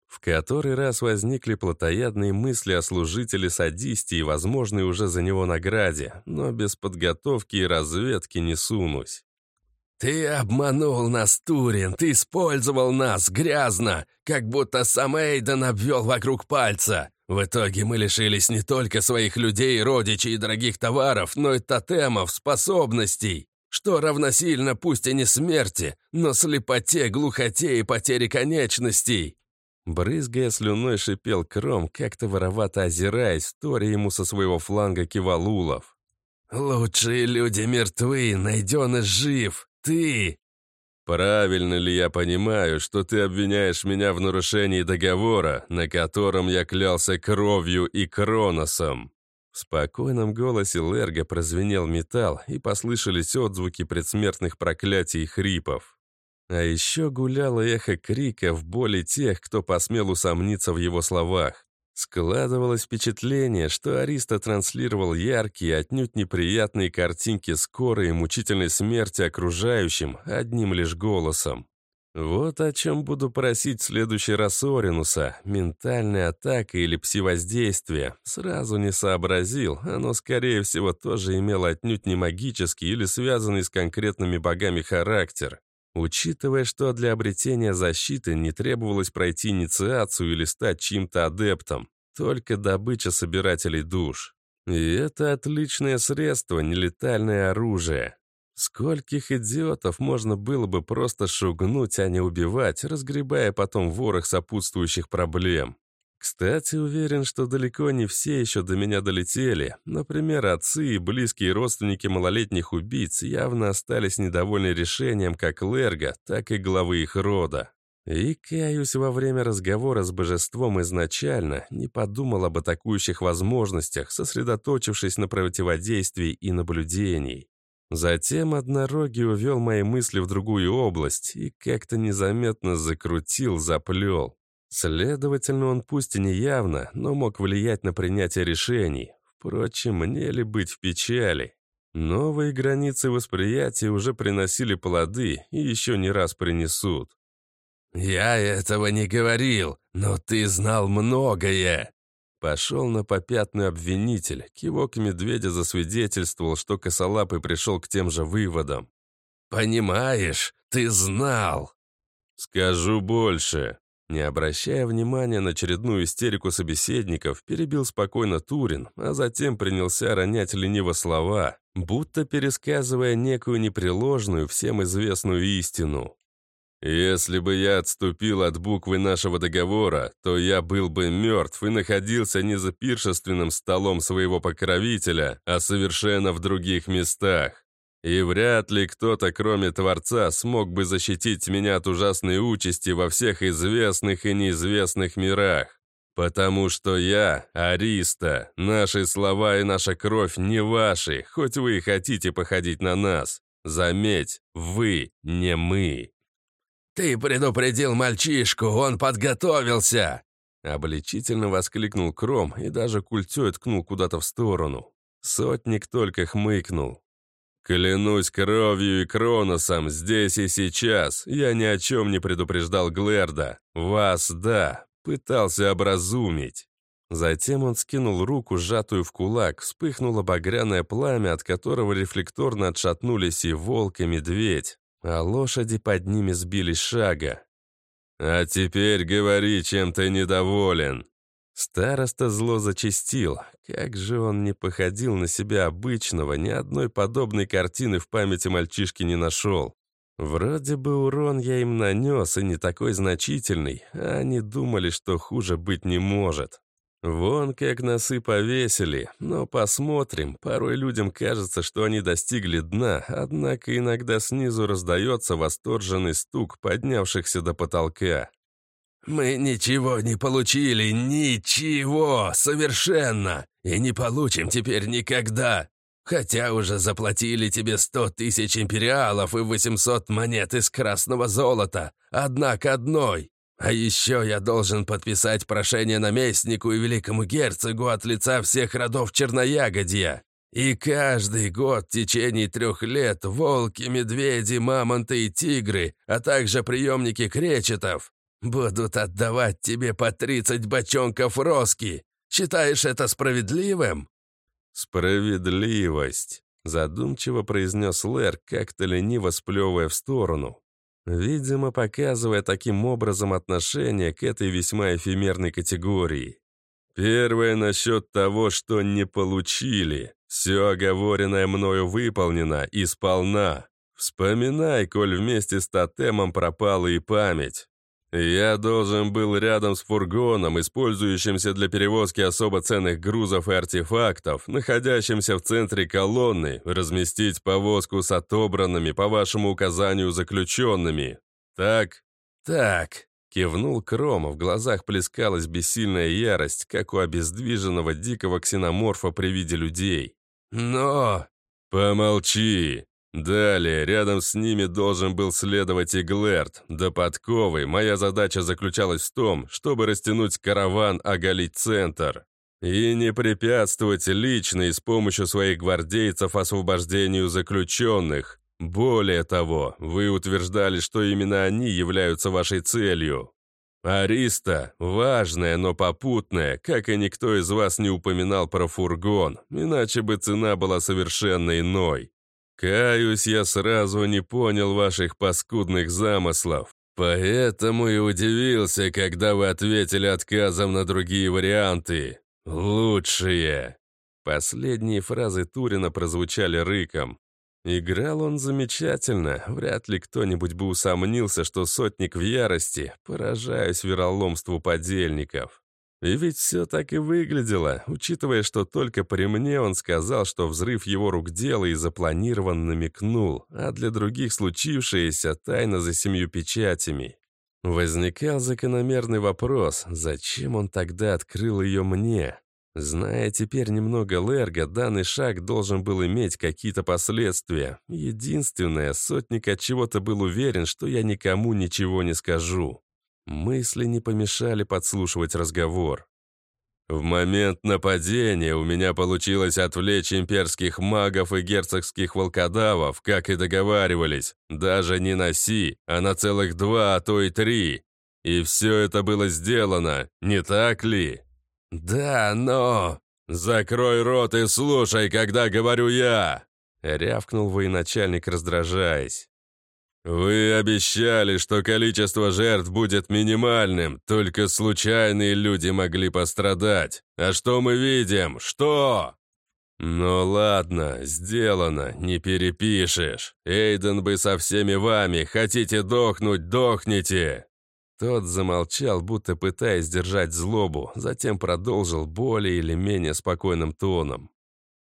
В который раз возникли плотоядные мысли о служителе садисте и возможной уже за него награде, но без подготовки и разведки не сунусь. «Ты обманул нас, Турин, ты использовал нас грязно, как будто сам Эйден обвел вокруг пальца. В итоге мы лишились не только своих людей, родичей и дорогих товаров, но и тотемов, способностей, что равносильно пусть и не смерти, но слепоте, глухоте и потере конечностей». Брызгая слюной шипел Кром, как-то воровато озираясь, вторя ему со своего фланга кивал Улов. «Лучшие люди мертвы, найденыш жив, ты!» «Правильно ли я понимаю, что ты обвиняешь меня в нарушении договора, на котором я клялся кровью и кроносом?» В спокойном голосе Лерга прозвенел металл, и послышались отзвуки предсмертных проклятий и хрипов. А еще гуляло эхо крика в боли тех, кто посмел усомниться в его словах. Складывалось впечатление, что Ариста транслировал яркие, отнюдь неприятные картинки скорой и мучительной смерти окружающим одним лишь голосом. Вот о чем буду просить в следующий раз Оринуса. Ментальная атака или псевоздействие. Сразу не сообразил. Оно, скорее всего, тоже имело отнюдь не магический или связанный с конкретными богами характер. Учитывая, что для обретения защиты не требовалось пройти инициацию или стать чьим-то адептом, только добыча собирателей душ. И это отличное средство, нелетальное оружие. Скольких идиотов можно было бы просто шугнуть, а не убивать, разгребая потом ворох сопутствующих проблем. Кстати, уверен, что далеко не все еще до меня долетели. Например, отцы и близкие родственники малолетних убийц явно остались недовольны решением как Лерга, так и главы их рода. И, каюсь, во время разговора с божеством изначально не подумал об атакующих возможностях, сосредоточившись на противодействии и наблюдении. Затем однорогий увел мои мысли в другую область и как-то незаметно закрутил, заплел. Следовательно, он пусть и не явно, но мог влиять на принятие решений. Впрочем, мне ли быть в печали? Новые границы восприятия уже приносили плоды и еще не раз принесут. «Я этого не говорил, но ты знал многое!» Пошел на попятный обвинитель. Кивок медведя засвидетельствовал, что косолапый пришел к тем же выводам. «Понимаешь, ты знал!» «Скажу больше. Не обращая внимания на очередную истерику собеседников, перебил спокойно Турин, а затем принялся ронять лениво слова, будто пересказывая некую непреложную, всем известную истину. «Если бы я отступил от буквы нашего договора, то я был бы мертв и находился не за пиршественным столом своего покровителя, а совершенно в других местах. И вряд ли кто-то, кроме Творца, смог бы защитить меня от ужасной участи во всех известных и неизвестных мирах. Потому что я, Ариста, наши слова и наша кровь не ваши, хоть вы и хотите походить на нас. Заметь, вы не мы. «Ты предупредил мальчишку, он подготовился!» Обличительно воскликнул Кром и даже культей ткнул куда-то в сторону. Сотник только хмыкнул. Клянусь кровью и Кроносом, здесь и сейчас, я ни о чем не предупреждал Глэрда. Вас, да, пытался образумить. Затем он скинул руку, сжатую в кулак, вспыхнуло багряное пламя, от которого рефлекторно отшатнулись и волк, и медведь, а лошади под ними сбились шага. «А теперь говори, чем ты недоволен», Староста зло зачастил. Как же он не походил на себя обычного, ни одной подобной картины в памяти мальчишки не нашел. Вроде бы урон я им нанес, и не такой значительный, а они думали, что хуже быть не может. Вон как носы повесили, но посмотрим. Порой людям кажется, что они достигли дна, однако иногда снизу раздается восторженный стук поднявшихся до потолка. «Мы ничего не получили, ничего, совершенно, и не получим теперь никогда. Хотя уже заплатили тебе сто тысяч империалов и восемьсот монет из красного золота, одна к одной. А еще я должен подписать прошение наместнику и великому герцогу от лица всех родов Черноягодья. И каждый год в течение трех лет волки, медведи, мамонты и тигры, а также приемники кречетов будут отдавать тебе по 30 бочонков роски. Считаешь это справедливым?» «Справедливость», — задумчиво произнес Лэр, как-то лениво сплевывая в сторону. Видимо, показывая таким образом отношение к этой весьма эфемерной категории. Первое насчет того, что не получили. Все оговоренное мною выполнено и сполна. Вспоминай, коль вместе с тотемом пропала и память. Я должен был рядом с фургоном, использующимся для перевозки особо ценных грузов и артефактов, находящимся в центре колонны, разместить повозку с отобранными, по вашему указанию, заключенными. Так? Так. Кивнул Крома, в глазах плескалась бессильная ярость, как у обездвиженного дикого ксеноморфа при виде людей. «Но...» «Помолчи!» Далее, рядом с ними должен был следовать и Глэрт. До подковы моя задача заключалась в том, чтобы растянуть караван, оголить центр. И не препятствовать лично и с помощью своих гвардейцев освобождению заключенных. Более того, вы утверждали, что именно они являются вашей целью. Ариста – важная, но попутная, как и никто из вас не упоминал про фургон, иначе бы цена была совершенно иной. Каюсь, я сразу не понял ваших паскудных замыслов. Поэтому и удивился, когда вы ответили отказом на другие варианты. Лучшие. Последние фразы Турина прозвучали рыком. Играл он замечательно, вряд ли кто-нибудь бы усомнился, что сотник в ярости, поражаясь вероломству подельников. И ведь все так и выглядело, учитывая, что только при мне он сказал, что взрыв его рук дело и запланирован намекнул, а для других случившееся тайна за семью печатями. Возникал закономерный вопрос, зачем он тогда открыл ее мне? Зная теперь немного Лерга, данный шаг должен был иметь какие-то последствия. Единственное, сотник от чего-то был уверен, что я никому ничего не скажу. Мысли не помешали подслушивать разговор. В момент нападения у меня получилось отвлечь имперских магов и герцогских волкодавов, как и договаривались, даже не на Си, а на целых два, а то и три. И все это было сделано, не так ли? Да, но... Закрой рот и слушай, когда говорю я! Рявкнул военачальник, раздражаясь. «Вы обещали, что количество жертв будет минимальным, только случайные люди могли пострадать. А что мы видим? Что?» «Ну ладно, сделано, не перепишешь. Эйден бы со всеми вами, хотите дохнуть, дохните!» Тот замолчал, будто пытаясь сдержать злобу, затем продолжил более или менее спокойным тоном.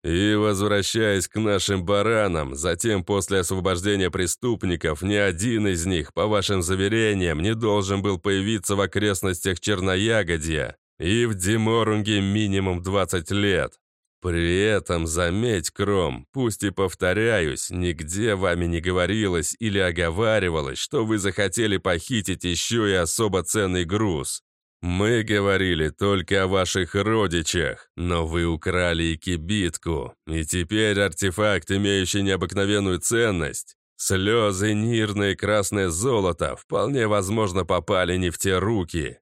И, возвращаясь к нашим баранам, затем после освобождения преступников, ни один из них, по вашим заверениям, не должен был появиться в окрестностях Черноягодья и в Диморунге минимум 20 лет. При этом, заметь, Кром, пусть и повторяюсь, нигде вами не говорилось или оговаривалось, что вы захотели похитить еще и особо ценный груз. «Мы говорили только о ваших родичах, но вы украли и кибитку, и теперь артефакт, имеющий необыкновенную ценность. Слезы, нирное красное золото вполне возможно попали не в те руки».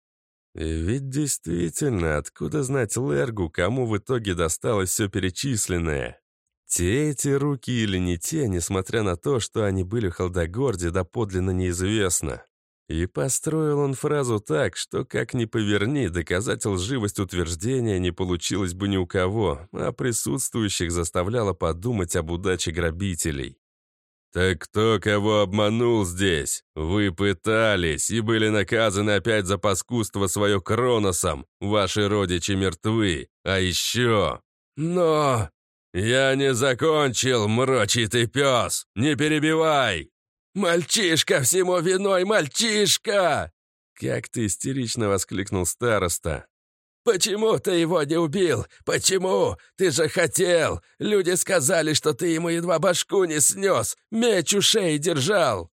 Ведь действительно, откуда знать Лергу, кому в итоге досталось все перечисленное? Те эти руки или не те, несмотря на то, что они были в Халдогорде, доподлинно неизвестно. И построил он фразу так, что, как ни поверни, доказать лживость утверждения не получилось бы ни у кого, а присутствующих заставляло подумать об удаче грабителей. Так кто кого обманул здесь? Вы пытались и были наказаны опять за паскудство свое Кроносом. Ваши родичи мертвы. А еще... Но... Я не закончил, мрочий ты пес! Не перебивай! «Мальчишка всему виной, мальчишка!» Как-то истерично воскликнул староста. «Почему ты его не убил? Почему? Ты же хотел! Люди сказали, что ты ему едва башку не снес, меч у шеи держал!»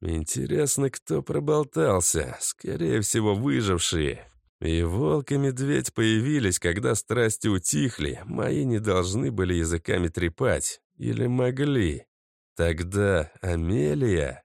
Интересно, кто проболтался? Скорее всего, выжившие. И волк и медведь появились, когда страсти утихли. Мои не должны были языками трепать. Или могли. Тогда Амелия...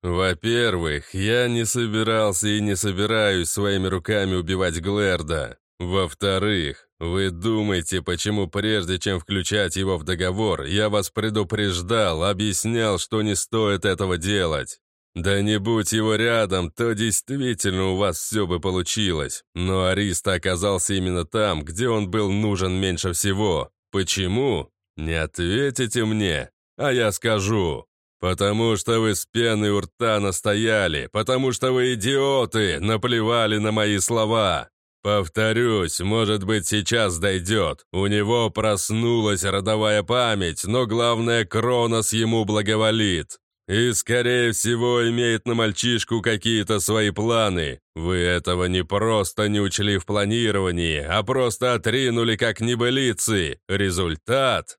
Во-первых, я не собирался и не собираюсь своими руками убивать Глэрда. Во-вторых, вы думаете, почему прежде чем включать его в договор, я вас предупреждал, объяснял, что не стоит этого делать? Да не будь его рядом, то действительно у вас все бы получилось. Но Ариста оказался именно там, где он был нужен меньше всего. Почему? Не ответите мне, а я скажу. «Потому что вы с пеной у рта настояли, потому что вы идиоты, наплевали на мои слова. Повторюсь, может быть, сейчас дойдет. У него проснулась родовая память, но главное, Кронос ему благоволит. И, скорее всего, имеет на мальчишку какие-то свои планы. Вы этого не просто не учли в планировании, а просто отринули как небылицы. Результат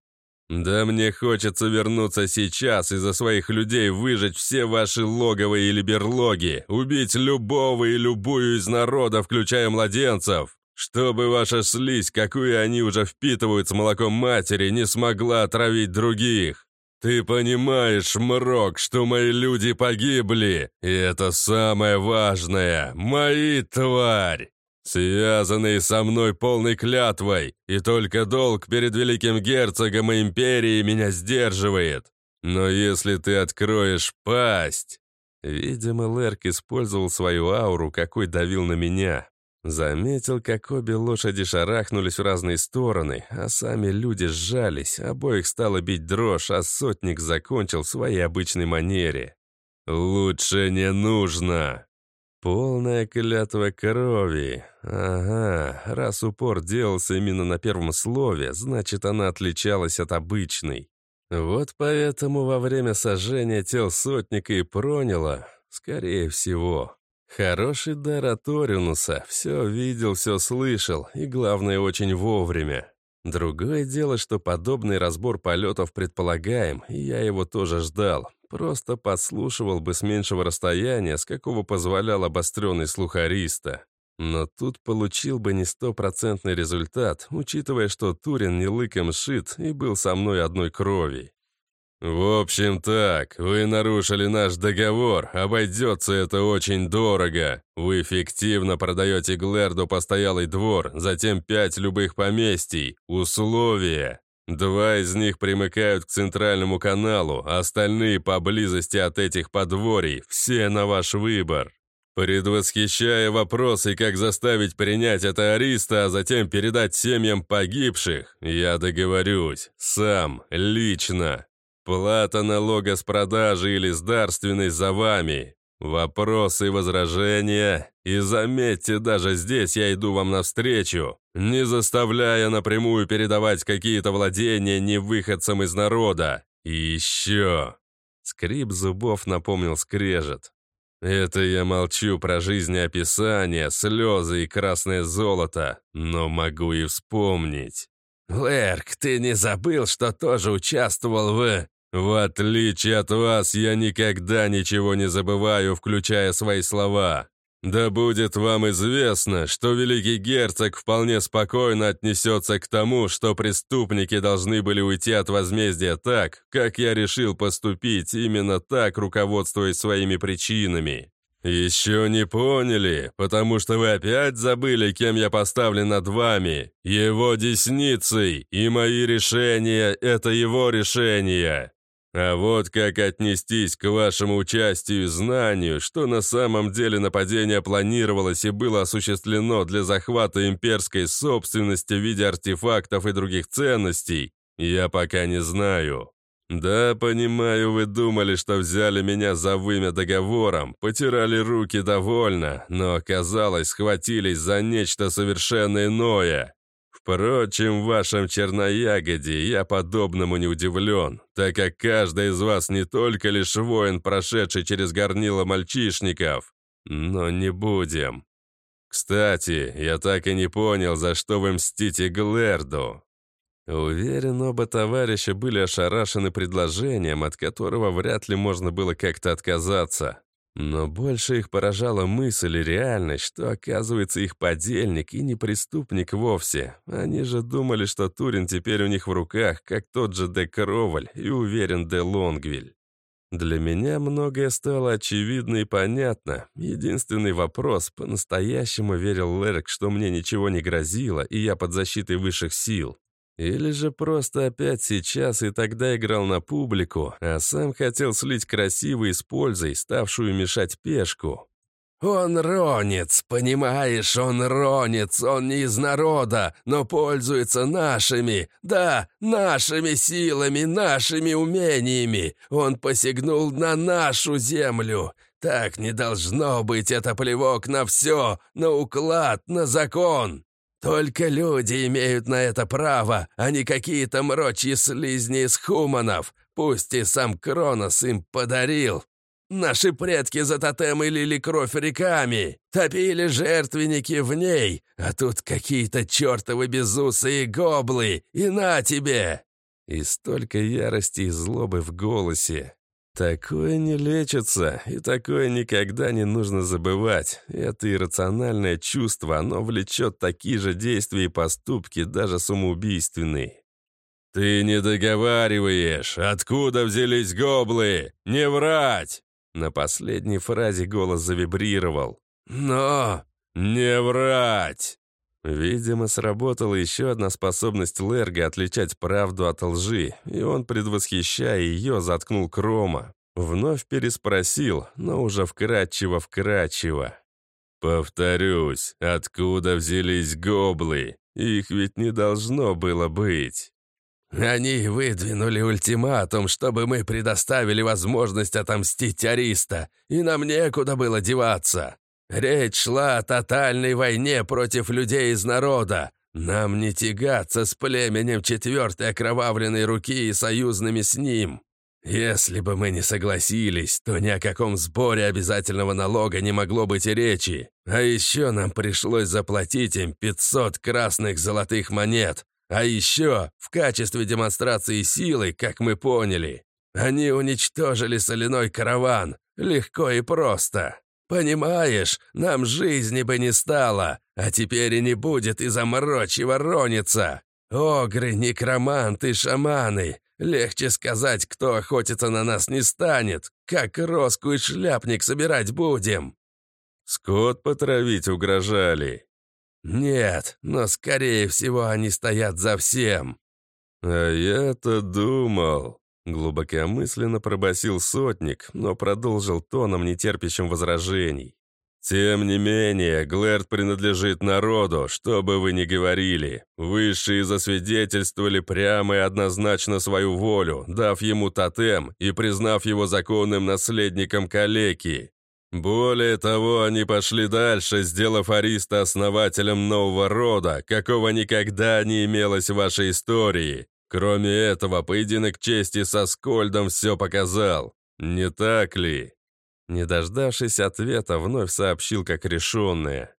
«Да мне хочется вернуться сейчас и за своих людей выжать все ваши логовые или берлоги, убить любого и любую из народа, включая младенцев, чтобы ваша слизь, какую они уже впитывают с молоком матери, не смогла отравить других. Ты понимаешь, Мрок, что мои люди погибли, и это самое важное, мои тварь!» Связанные со мной полной клятвой, и только долг перед великим герцогом и империей меня сдерживает. Но если ты откроешь пасть...» Видимо, Лерк использовал свою ауру, какой давил на меня. Заметил, как обе лошади шарахнулись в разные стороны, а сами люди сжались, обоих стало бить дрожь, а сотник закончил в своей обычной манере. «Лучше не нужно!» Полная клятва крови. Ага, раз упор делался именно на первом слове, значит, она отличалась от обычной. Вот поэтому во время сожжения тел сотника и проняло, скорее всего. Хороший дар от Оринуса, все видел, все слышал, и главное, очень вовремя. Другое дело, что подобный разбор полетов предполагаем, и я его тоже ждал. Просто подслушивал бы с меньшего расстояния, с какого позволял обостренный слух Ариста. Но тут получил бы не стопроцентный результат, учитывая, что Турин не лыком шит и был со мной одной крови. «В общем так, вы нарушили наш договор, обойдется это очень дорого. Вы фиктивно продаете Глэрду постоялый двор, затем пять любых поместий. Условия. Два из них примыкают к центральному каналу, остальные поблизости от этих подворий, все на ваш выбор. Предвосхищая вопросы, как заставить принять это Ариста, а затем передать семьям погибших, я договорюсь, сам, лично. Плата налога с продажи или с дарственной за вами. Вопросы и возражения. И заметьте, даже здесь я иду вам навстречу, не заставляя напрямую передавать какие-то владения не выходцам из народа. И еще. Скрип зубов напомнил скрежет. Это я молчу про жизнеописание, слезы и красное золото, но могу и вспомнить. «Лерк, ты не забыл, что тоже участвовал в...» «В отличие от вас, я никогда ничего не забываю, включая свои слова. Да будет вам известно, что великий герцог вполне спокойно отнесется к тому, что преступники должны были уйти от возмездия так, как я решил поступить, именно так, руководствуясь своими причинами. «Еще не поняли, потому что вы опять забыли, кем я поставлен над вами. Его десницей, и мои решения — это его решения. А вот как отнестись к вашему участию и знанию, что на самом деле нападение планировалось и было осуществлено для захвата имперской собственности в виде артефактов и других ценностей, я пока не знаю. «Да, понимаю, вы думали, что взяли меня за вымя договором, потирали руки довольно, но оказалось, схватились за нечто совершенно иное. Впрочем, в вашем черноягоде я подобному не удивлен, так как каждый из вас не только лишь воин, прошедший через горнило мальчишников. Но не будем. Кстати, я так и не понял, за что вы мстите Глэрду. Уверен, оба товарища были ошарашены предложением, от которого вряд ли можно было как-то отказаться. Но больше их поражала мысль и реальность, что, оказывается, их подельник и не преступник вовсе. Они же думали, что Турин теперь у них в руках, как тот же Де Кроваль и уверен Де Лонгвиль. Для меня многое стало очевидно и понятно. Единственный вопрос, по-настоящему верил Лерк, что мне ничего не грозило, и я под защитой высших сил. Или же просто опять сейчас и тогда играл на публику, а сам хотел слить красивой с пользой, ставшую мешать пешку. «Он ронец, понимаешь, он ронец, он не из народа, но пользуется нашими, да, нашими силами, нашими умениями. Он посягнул на нашу землю. Так не должно быть, это плевок на все, на уклад, на закон». Только люди имеют на это право, а не какие-то мрочьи слизни из хуманов. Пусть и сам Кронос им подарил. Наши предки за тотемы лили кровь реками, топили жертвенники в ней, а тут какие-то чертовы безусые гоблы, и на тебе!» И столько ярости и злобы в голосе. Такое не лечится, и такое никогда не нужно забывать. Это иррациональное чувство, оно влечет такие же действия и поступки, даже самоубийственные. «Ты не договариваешь! Откуда взялись гоблы? Не врать!» На последней фразе голос завибрировал. «Но! Не врать!» Видимо, сработала еще одна способность Лерга отличать правду от лжи, и он, предвосхищая ее, заткнул Крома. Вновь переспросил, но уже вкратчиво-вкратчиво. «Повторюсь, откуда взялись гоблы? Их ведь не должно было быть». «Они выдвинули ультиматум, чтобы мы предоставили возможность отомстить Ариста, и нам некуда было деваться. Речь шла о тотальной войне против людей из народа. Нам не тягаться с племенем четвертой окровавленной руки и союзными с ним. Если бы мы не согласились, то ни о каком сборе обязательного налога не могло быть и речи. А еще нам пришлось заплатить им 500 красных золотых монет. А еще, в качестве демонстрации силы, как мы поняли, они уничтожили соляной караван. Легко и просто. «Понимаешь, нам жизни бы не стало, а теперь и не будет из-за морочи ворониться. Огры, некроманты, шаманы. Легче сказать, кто охотиться на нас не станет. Как роску и шляпник собирать будем?» «Скот потравить угрожали». «Нет, но, скорее всего, они стоят за всем». «А я-то думал...» Глубокомысленно пробасил сотник, но продолжил тоном, нетерпящим возражений. «Тем не менее, Глэрд принадлежит народу, что бы вы ни говорили. Высшие засвидетельствовали прямо и однозначно свою волю, дав ему тотем и признав его законным наследником калеки. Более того, они пошли дальше, сделав Ариста основателем нового рода, какого никогда не имелось в вашей истории. Кроме этого, поединок чести со Скольдом все показал. Не так ли?» Не дождавшись ответа, вновь сообщил как решенное.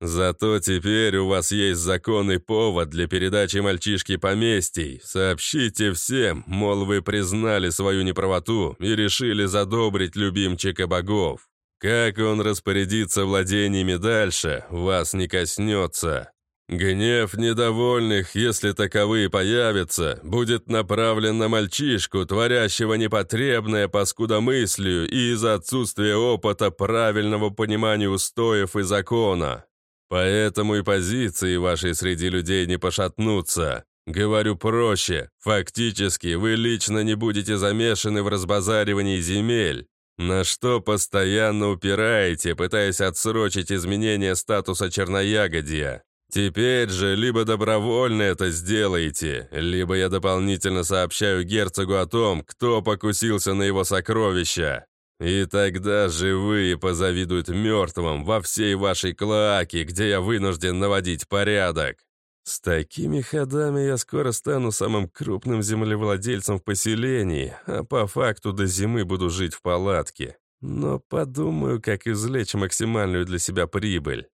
«Зато теперь у вас есть законный повод для передачи мальчишки поместий. Сообщите всем, мол, вы признали свою неправоту и решили задобрить любимчика богов. Как он распорядится владениями дальше, вас не коснется. Гнев недовольных, если таковые появятся, будет направлен на мальчишку, творящего непотребное по скудомыслию и из-за отсутствия опыта правильного понимания устоев и закона. Поэтому и позиции вашей среди людей не пошатнутся. Говорю проще, фактически вы лично не будете замешаны в разбазаривании земель, на что постоянно упираете, пытаясь отсрочить изменение статуса черноягодия. Теперь же либо добровольно это сделаете, либо я дополнительно сообщаю герцогу о том, кто покусился на его сокровища. И тогда живые позавидуют мертвым во всей вашей клоаке, где я вынужден наводить порядок. С такими ходами я скоро стану самым крупным землевладельцем в поселении, а по факту до зимы буду жить в палатке. Но подумаю, как извлечь максимальную для себя прибыль.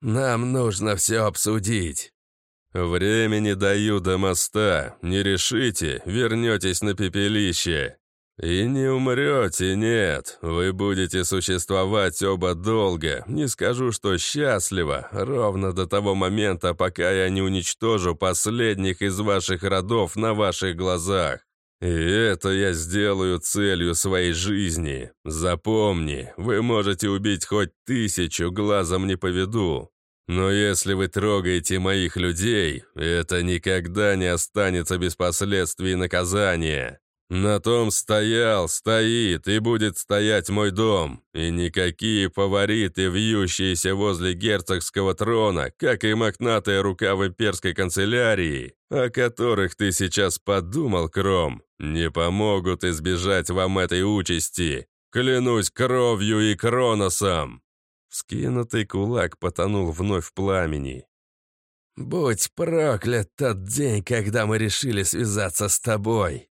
Нам нужно все обсудить. Времени даю до моста. Не решите, вернетесь на пепелище. И не умрете, нет. Вы будете существовать оба долго. Не скажу, что счастливо. Ровно до того момента, пока я не уничтожу последних из ваших родов на ваших глазах. И это я сделаю целью своей жизни. Запомни, вы можете убить хоть тысячу, глазом не поведу. Но если вы трогаете моих людей, это никогда не останется без последствий наказания. На том стоял, стоит и будет стоять мой дом, и никакие фавориты, вьющиеся возле герцогского трона, как и мохнатая рука в имперской канцелярии, о которых ты сейчас подумал, Кром, не помогут избежать вам этой участи. Клянусь кровью и кроносом!» Вскинутый кулак потонул вновь в пламени. «Будь проклят тот день, когда мы решили связаться с тобой!»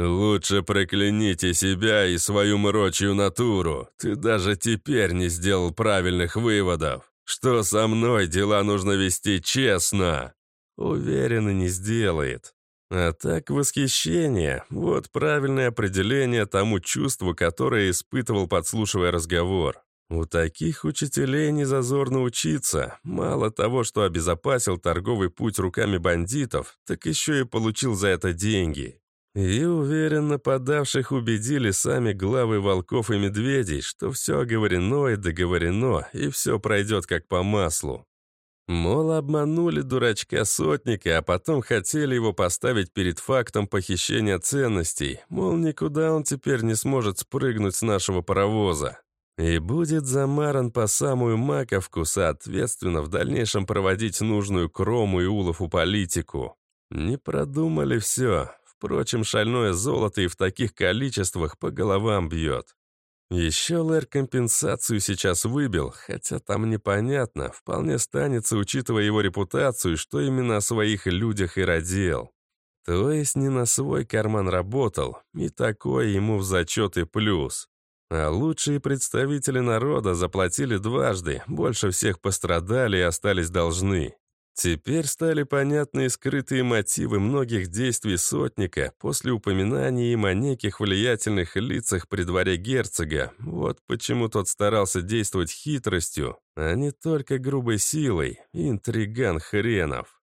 «Лучше прокляните себя и свою мрочью натуру. Ты даже теперь не сделал правильных выводов. Что со мной дела нужно вести честно?» Уверен, не сделает. А так восхищение – вот правильное определение тому чувству, которое испытывал, подслушивая разговор. У таких учителей не зазорно учиться. Мало того, что обезопасил торговый путь руками бандитов, так еще и получил за это деньги. И уверен, нападавших убедили сами главы волков и медведей, что все оговорено и договорено, и все пройдет как по маслу. Мол, обманули дурачка-сотника, а потом хотели его поставить перед фактом похищения ценностей, мол, никуда он теперь не сможет спрыгнуть с нашего паровоза. И будет замаран по самую маковку, соответственно, в дальнейшем проводить нужную крому и улову политику. Не продумали все, Впрочем, шальное золото и в таких количествах по головам бьет. Еще Лэр компенсацию сейчас выбил, хотя там непонятно, вполне станется, учитывая его репутацию, что именно о своих людях и родил. То есть не на свой карман работал, и такое ему в зачет и плюс. А лучшие представители народа заплатили дважды, больше всех пострадали и остались должны. Теперь стали понятны скрытые мотивы многих действий сотника после упоминания им о неких влиятельных лицах при дворе герцога. Вот почему тот старался действовать хитростью, а не только грубой силой. Интриган хренов.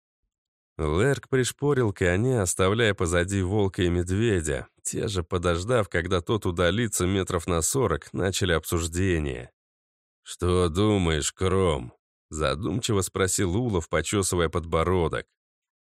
Лерк пришпорил коня, оставляя позади волка и медведя. Те же, подождав, когда тот удалится метров на сорок, начали обсуждение. «Что думаешь, Кром?» Задумчиво спросил Улов, почесывая подбородок.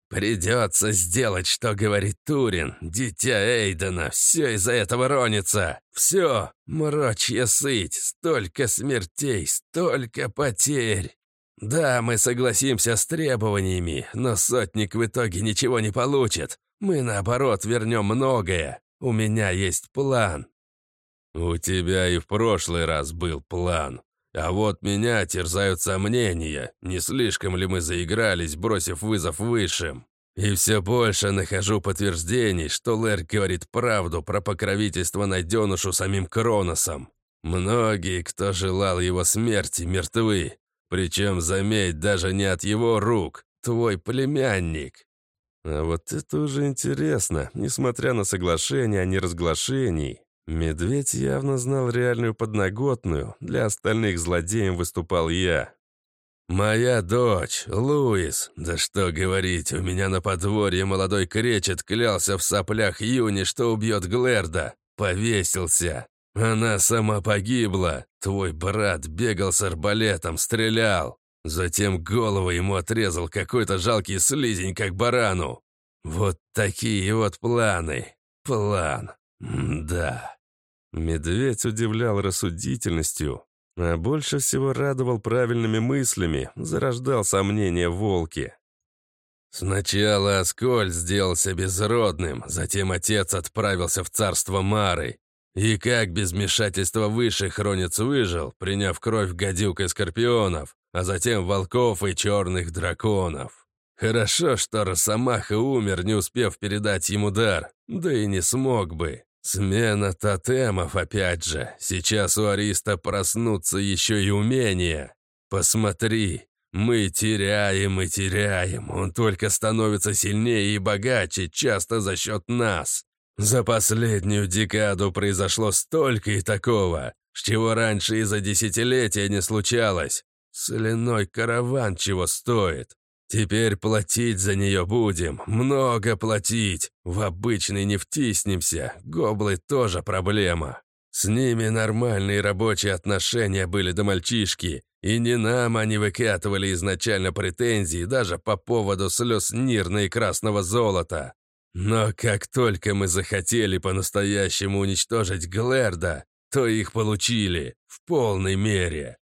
«Придется сделать, что говорит Турин, дитя Эйдена, все из-за этого ронится. Все, мрачья сыть, столько смертей, столько потерь. Да, мы согласимся с требованиями, но сотник в итоге ничего не получит. Мы, наоборот, вернем многое. У меня есть план». «У тебя и в прошлый раз был план», а вот меня терзают сомнения, не слишком ли мы заигрались, бросив вызов высшим. И все больше нахожу подтверждений, что Лэр говорит правду про покровительство найденушу самим Кроносом. Многие, кто желал его смерти, мертвы. Причем, заметь, даже не от его рук, твой племянник. А вот это уже интересно, несмотря на соглашение о неразглашении. Медведь явно знал реальную подноготную, для остальных злодеем выступал я. «Моя дочь, Луис, да что говорить, у меня на подворье молодой кречет клялся в соплях Юни, что убьет Глэрда. Повесился. Она сама погибла. Твой брат бегал с арбалетом, стрелял. Затем голову ему отрезал какой-то жалкий слизень, как барану. Вот такие вот планы. План. да. Медведь удивлял рассудительностью. А больше всего радовал правильными мыслями, зарождал сомнения в волке. Сначала Аскольд сделался безродным, затем отец отправился в царство Мары. И как без вмешательства высших хронец выжил, приняв кровь гадюк и скорпионов, а затем волков и черных драконов. Хорошо, что Росомаха умер, не успев передать ему дар, да и не смог бы. Смена тотемов опять же. Сейчас у Ариста проснутся еще и умения. Посмотри, мы теряем и теряем. Он только становится сильнее и богаче, часто за счет нас. За последнюю декаду произошло столько и такого, чего раньше и за десятилетия не случалось. Соляной караван чего стоит. Теперь платить за нее будем, много платить. В обычный не втиснемся, гоблы тоже проблема. С ними нормальные рабочие отношения были до мальчишки, и не нам они выкатывали изначально претензии даже по поводу слез Нирна и красного золота. Но как только мы захотели по-настоящему уничтожить Глэрда, то их получили в полной мере.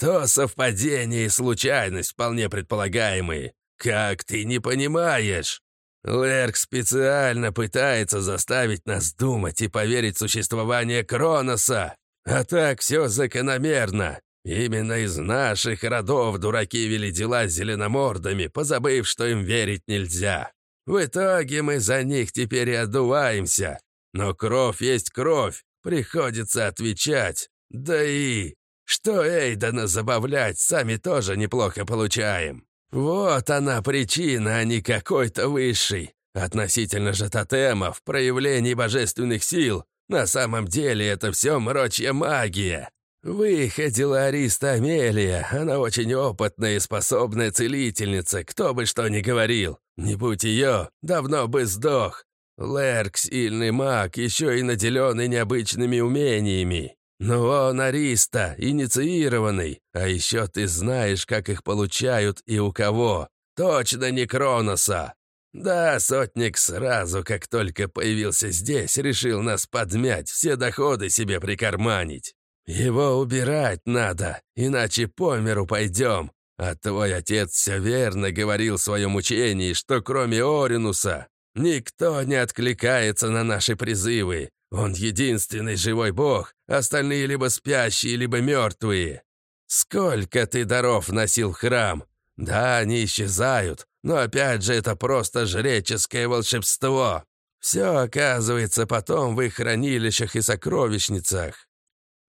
То совпадение и случайность вполне предполагаемые. Как ты не понимаешь? Лерк специально пытается заставить нас думать и поверить в существование Кроноса. А так все закономерно. Именно из наших родов дураки вели дела с зеленомордами, позабыв, что им верить нельзя. В итоге мы за них теперь и отдуваемся. Но кровь есть кровь, приходится отвечать. Да и что Эйдана забавлять, сами тоже неплохо получаем. Вот она причина, а не какой-то высший. Относительно же тотемов, проявлений божественных сил, на самом деле это все мрочья магия. Выходила Ариста Амелия, она очень опытная и способная целительница, кто бы что ни говорил. Не будь ее, давно бы сдох. Лерк сильный маг, еще и наделенный необычными умениями. «Ну он Ариста, инициированный, а еще ты знаешь, как их получают и у кого. Точно не Кроноса!» «Да, сотник сразу, как только появился здесь, решил нас подмять, все доходы себе прикарманить. Его убирать надо, иначе по миру пойдем. А твой отец все верно говорил в своем учении, что кроме Оринуса никто не откликается на наши призывы, он единственный живой бог, остальные либо спящие, либо мертвые. Сколько ты даров носил в храм? Да, они исчезают, но опять же это просто жреческое волшебство. Все оказывается потом в их хранилищах и сокровищницах.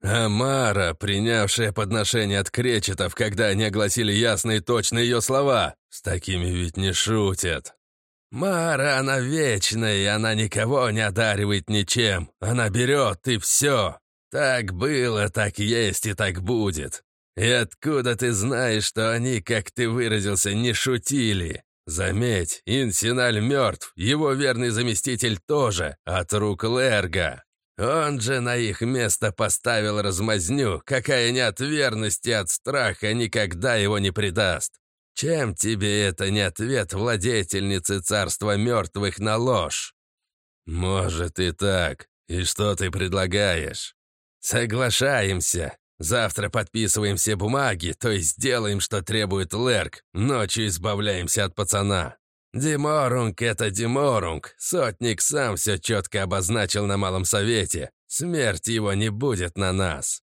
Амара, принявшая подношение от кречетов, когда они огласили ясно и точно ее слова, с такими ведь не шутят. Мара, она вечная, и она никого не одаривает ничем. Она берет, и все. Так было, так есть и так будет. И откуда ты знаешь, что они, как ты выразился, не шутили? Заметь, Инсиналь мертв, его верный заместитель тоже, от рук Лерга. Он же на их место поставил размазню, какая ни от верности, от страха никогда его не предаст. Чем тебе это не ответ владетельницы царства мертвых на ложь? Может и так. И что ты предлагаешь? Соглашаемся. Завтра подписываем все бумаги, то есть делаем, что требует Лерк. Ночью избавляемся от пацана. Диморунг — это Диморунг. Сотник сам все четко обозначил на Малом Совете. Смерть его не будет на нас.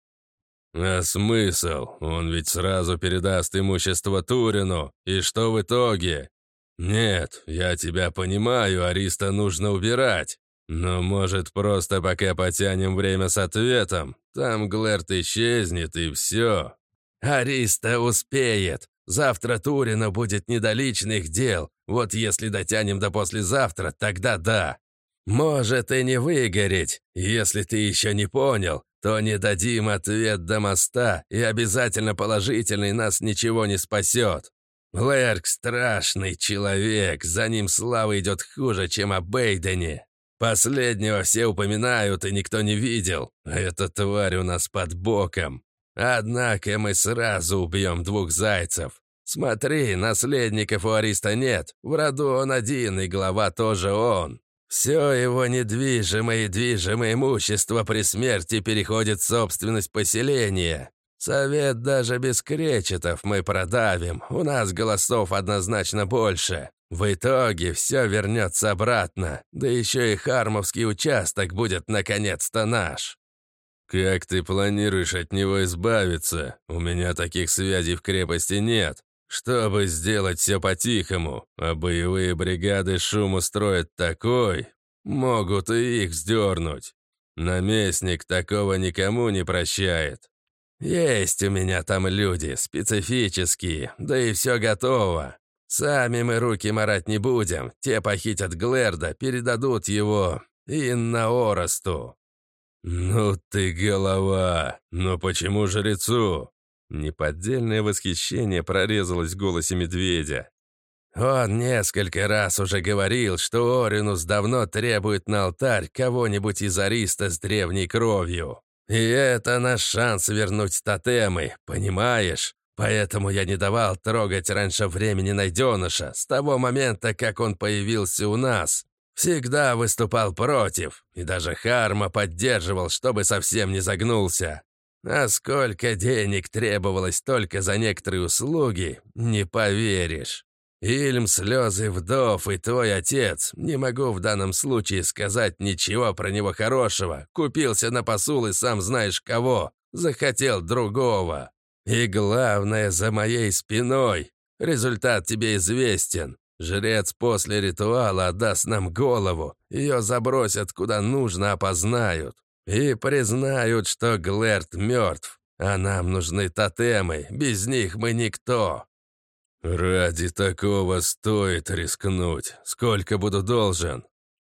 «А смысл? Он ведь сразу передаст имущество Турину. И что в итоге?» «Нет, я тебя понимаю, Ариста нужно убирать. Но, может, просто пока потянем время с ответом? Там Глэрт исчезнет, и все». «Ариста успеет. Завтра Турина будет недоличных дел. Вот если дотянем до послезавтра, тогда да. Может и не выгореть. Если ты еще не понял, то не дадим ответ до моста, и обязательно положительный нас ничего не спасет. Лерк страшный человек, за ним слава идет хуже, чем о Бейдене. Последнего все упоминают, и никто не видел. Эта тварь у нас под боком. Однако мы сразу убьем двух зайцев. Смотри, наследников у Ариста нет, в роду он один, и глава тоже он. Все его недвижимое и движимое имущество при смерти переходит в собственность поселения. Совет даже без кречетов мы продавим, у нас голосов однозначно больше. В итоге все вернется обратно, да еще и Хармовский участок будет наконец-то наш. «Как ты планируешь от него избавиться? У меня таких связей в крепости нет. Чтобы сделать все по-тихому, а боевые бригады шум устроят такой, могут и их сдернуть. Наместник такого никому не прощает. Есть у меня там люди, специфические, да и все готово. Сами мы руки марать не будем, те похитят Глэрда, передадут его Инна Оросту. «Ну ты голова! Но почему жрецу?» Неподдельное восхищение прорезалось в голосе медведя. «Он несколько раз уже говорил, что Оринус давно требует на алтарь кого-нибудь из Ариста с древней кровью. И это наш шанс вернуть тотемы, понимаешь? Поэтому я не давал трогать раньше времени найденыша, с того момента, как он появился у нас. Всегда выступал против, и даже Харма поддерживал, чтобы совсем не загнулся. А сколько денег требовалось только за некоторые услуги, не поверишь. Ильм, слезы вдов и твой отец, не могу в данном случае сказать ничего про него хорошего, купился на посул и сам знаешь кого, захотел другого. И главное, за моей спиной. Результат тебе известен. Жрец после ритуала отдаст нам голову, ее забросят куда нужно, опознают. И признают, что Глэрт мертв, а нам нужны тотемы, без них мы никто. Ради такого стоит рискнуть. Сколько буду должен?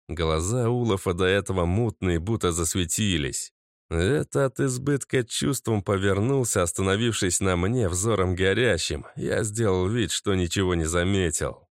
Глаза Улафа до этого мутные, будто засветились. Это от избытка чувством повернулся, остановившись на мне взором горящим. Я сделал вид, что ничего не заметил.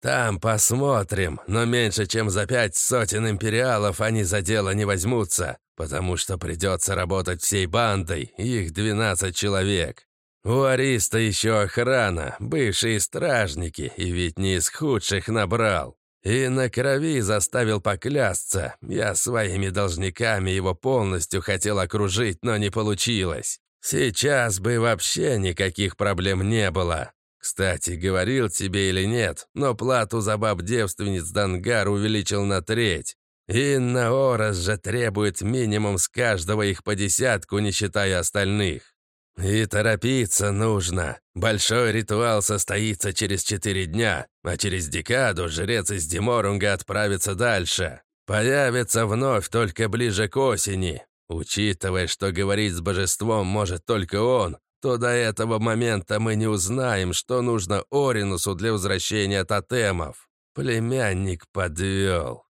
«Там посмотрим, но меньше чем за пять сотен империалов они за дело не возьмутся, потому что придется работать всей бандой, их 12 человек. У Ариста еще охрана, бывшие стражники, и ведь не из худших набрал. И на крови заставил поклясться. Я своими должниками его полностью хотел окружить, но не получилось. Сейчас бы вообще никаких проблем не было. Кстати, говорил тебе или нет, но плату за баб-девственниц Дангар увеличил на треть. Инна Орас же требует минимум с каждого их по десятку, не считая остальных. И торопиться нужно. Большой ритуал состоится через четыре дня, а через декаду жрец из Диморунга отправится дальше. Появится вновь только ближе к осени. Учитывая, что говорить с божеством может только он, то до этого момента мы не узнаем, что нужно Оринусу для возвращения тотемов. Племянник подвел.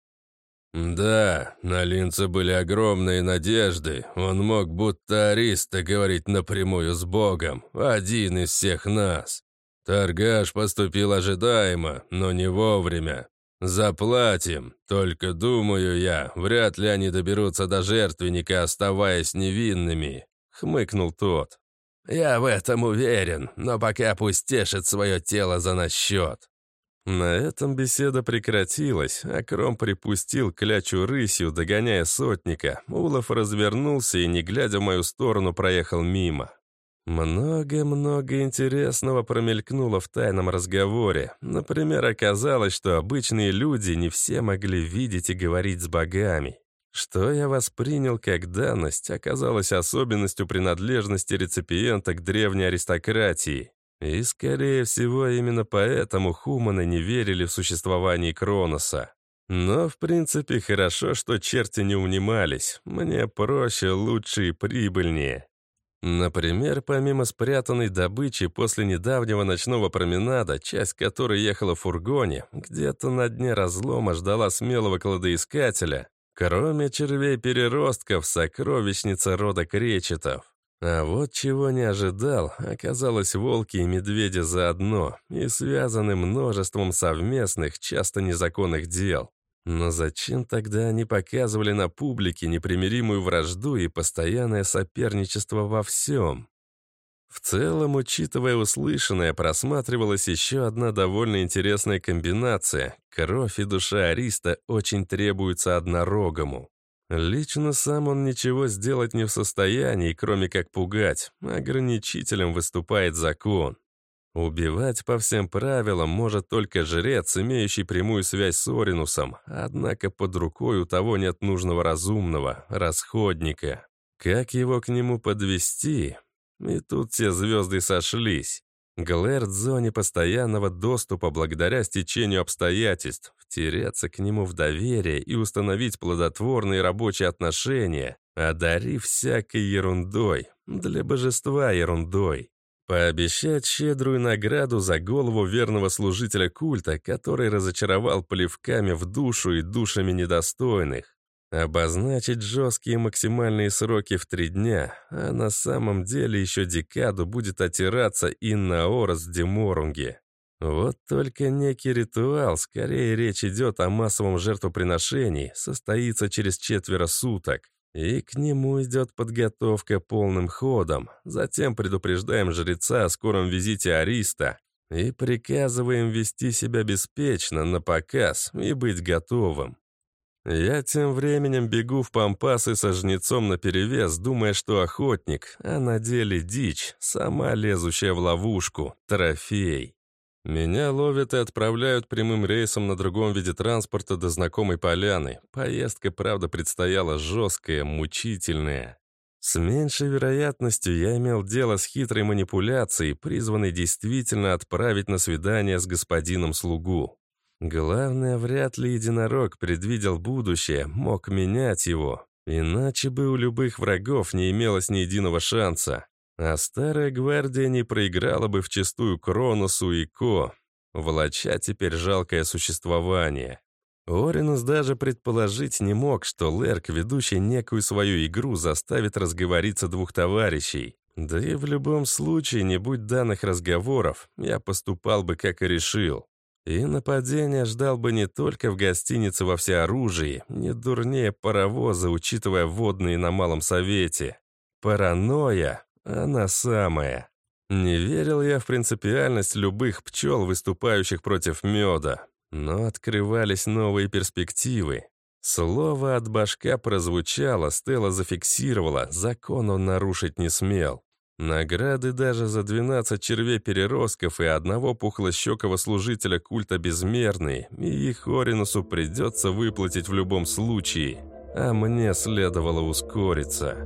Да, на Линце были огромные надежды. Он мог будто Ариста говорить напрямую с Богом, один из всех нас. Торгаш поступил ожидаемо, но не вовремя. Заплатим, только, думаю я, вряд ли они доберутся до жертвенника, оставаясь невинными», — хмыкнул тот. «Я в этом уверен, но пока пусть тешит свое тело за насчет». На этом беседа прекратилась, а Кром припустил клячу рысью, догоняя сотника. Улов развернулся и, не глядя в мою сторону, проехал мимо. Много-много интересного промелькнуло в тайном разговоре. Например, оказалось, что обычные люди не все могли видеть и говорить с богами. Что я воспринял как данность, оказалось особенностью принадлежности реципиента к древней аристократии. И, скорее всего, именно поэтому хуманы не верили в существование Кроноса. Но, в принципе, хорошо, что черти не унимались. Мне проще, лучше и прибыльнее. Например, помимо спрятанной добычи после недавнего ночного променада, часть которой ехала в фургоне, где-то на дне разлома ждала смелого кладоискателя, Кроме червей-переростков, сокровищница рода кречетов. А вот чего не ожидал, оказалось волки и медведи заодно и связаны множеством совместных, часто незаконных дел. Но зачем тогда они показывали на публике непримиримую вражду и постоянное соперничество во всем? В целом, учитывая услышанное, просматривалась еще одна довольно интересная комбинация. Кровь и душа Ариста очень требуются однорогому. Лично сам он ничего сделать не в состоянии, кроме как пугать. Ограничителем выступает закон. Убивать по всем правилам может только жрец, имеющий прямую связь с Оринусом, однако под рукой у того нет нужного разумного, расходника. Как его к нему подвести? И тут все звезды сошлись. Глэр в зоне постоянного доступа благодаря стечению обстоятельств, втереться к нему в доверие и установить плодотворные рабочие отношения, одарив всякой ерундой, для божества ерундой. Пообещать щедрую награду за голову верного служителя культа, который разочаровал плевками в душу и душами недостойных. Обозначить жесткие максимальные сроки в три дня, а на самом деле еще декаду будет отираться Инна Орос в Деморунге. Вот только некий ритуал, скорее речь идет о массовом жертвоприношении, состоится через четверо суток. И к нему идет подготовка полным ходом. Затем предупреждаем жреца о скором визите Ариста и приказываем вести себя беспечно, на показ и быть готовым. Я тем временем бегу в пампасы со жнецом наперевес, думая, что охотник, а на деле дичь, сама лезущая в ловушку, трофей. Меня ловят и отправляют прямым рейсом на другом виде транспорта до знакомой поляны. Поездка, правда, предстояла жесткая, мучительная. С меньшей вероятностью я имел дело с хитрой манипуляцией, призванной действительно отправить на свидание с господином слугу. Главное, вряд ли единорог предвидел будущее, мог менять его. Иначе бы у любых врагов не имелось ни единого шанса. А старая гвардия не проиграла бы в чистую Кроносу и Ко, волоча теперь жалкое существование. Оринус даже предположить не мог, что Лерк, ведущий некую свою игру, заставит разговориться двух товарищей. Да и в любом случае, не будь данных разговоров, я поступал бы, как и решил. И нападение ждал бы не только в гостинице во всеоружии, не дурнее паровоза, учитывая водные на Малом Совете. Паранойя она самая. Не верил я в принципиальность любых пчел, выступающих против меда. Но открывались новые перспективы. Слово от башка прозвучало, Стелла зафиксировала, закон он нарушить не смел. Награды даже за 12 червей-переростков и одного пухлощекого служителя культа безмерные, и их Оринусу придется выплатить в любом случае. А мне следовало ускориться.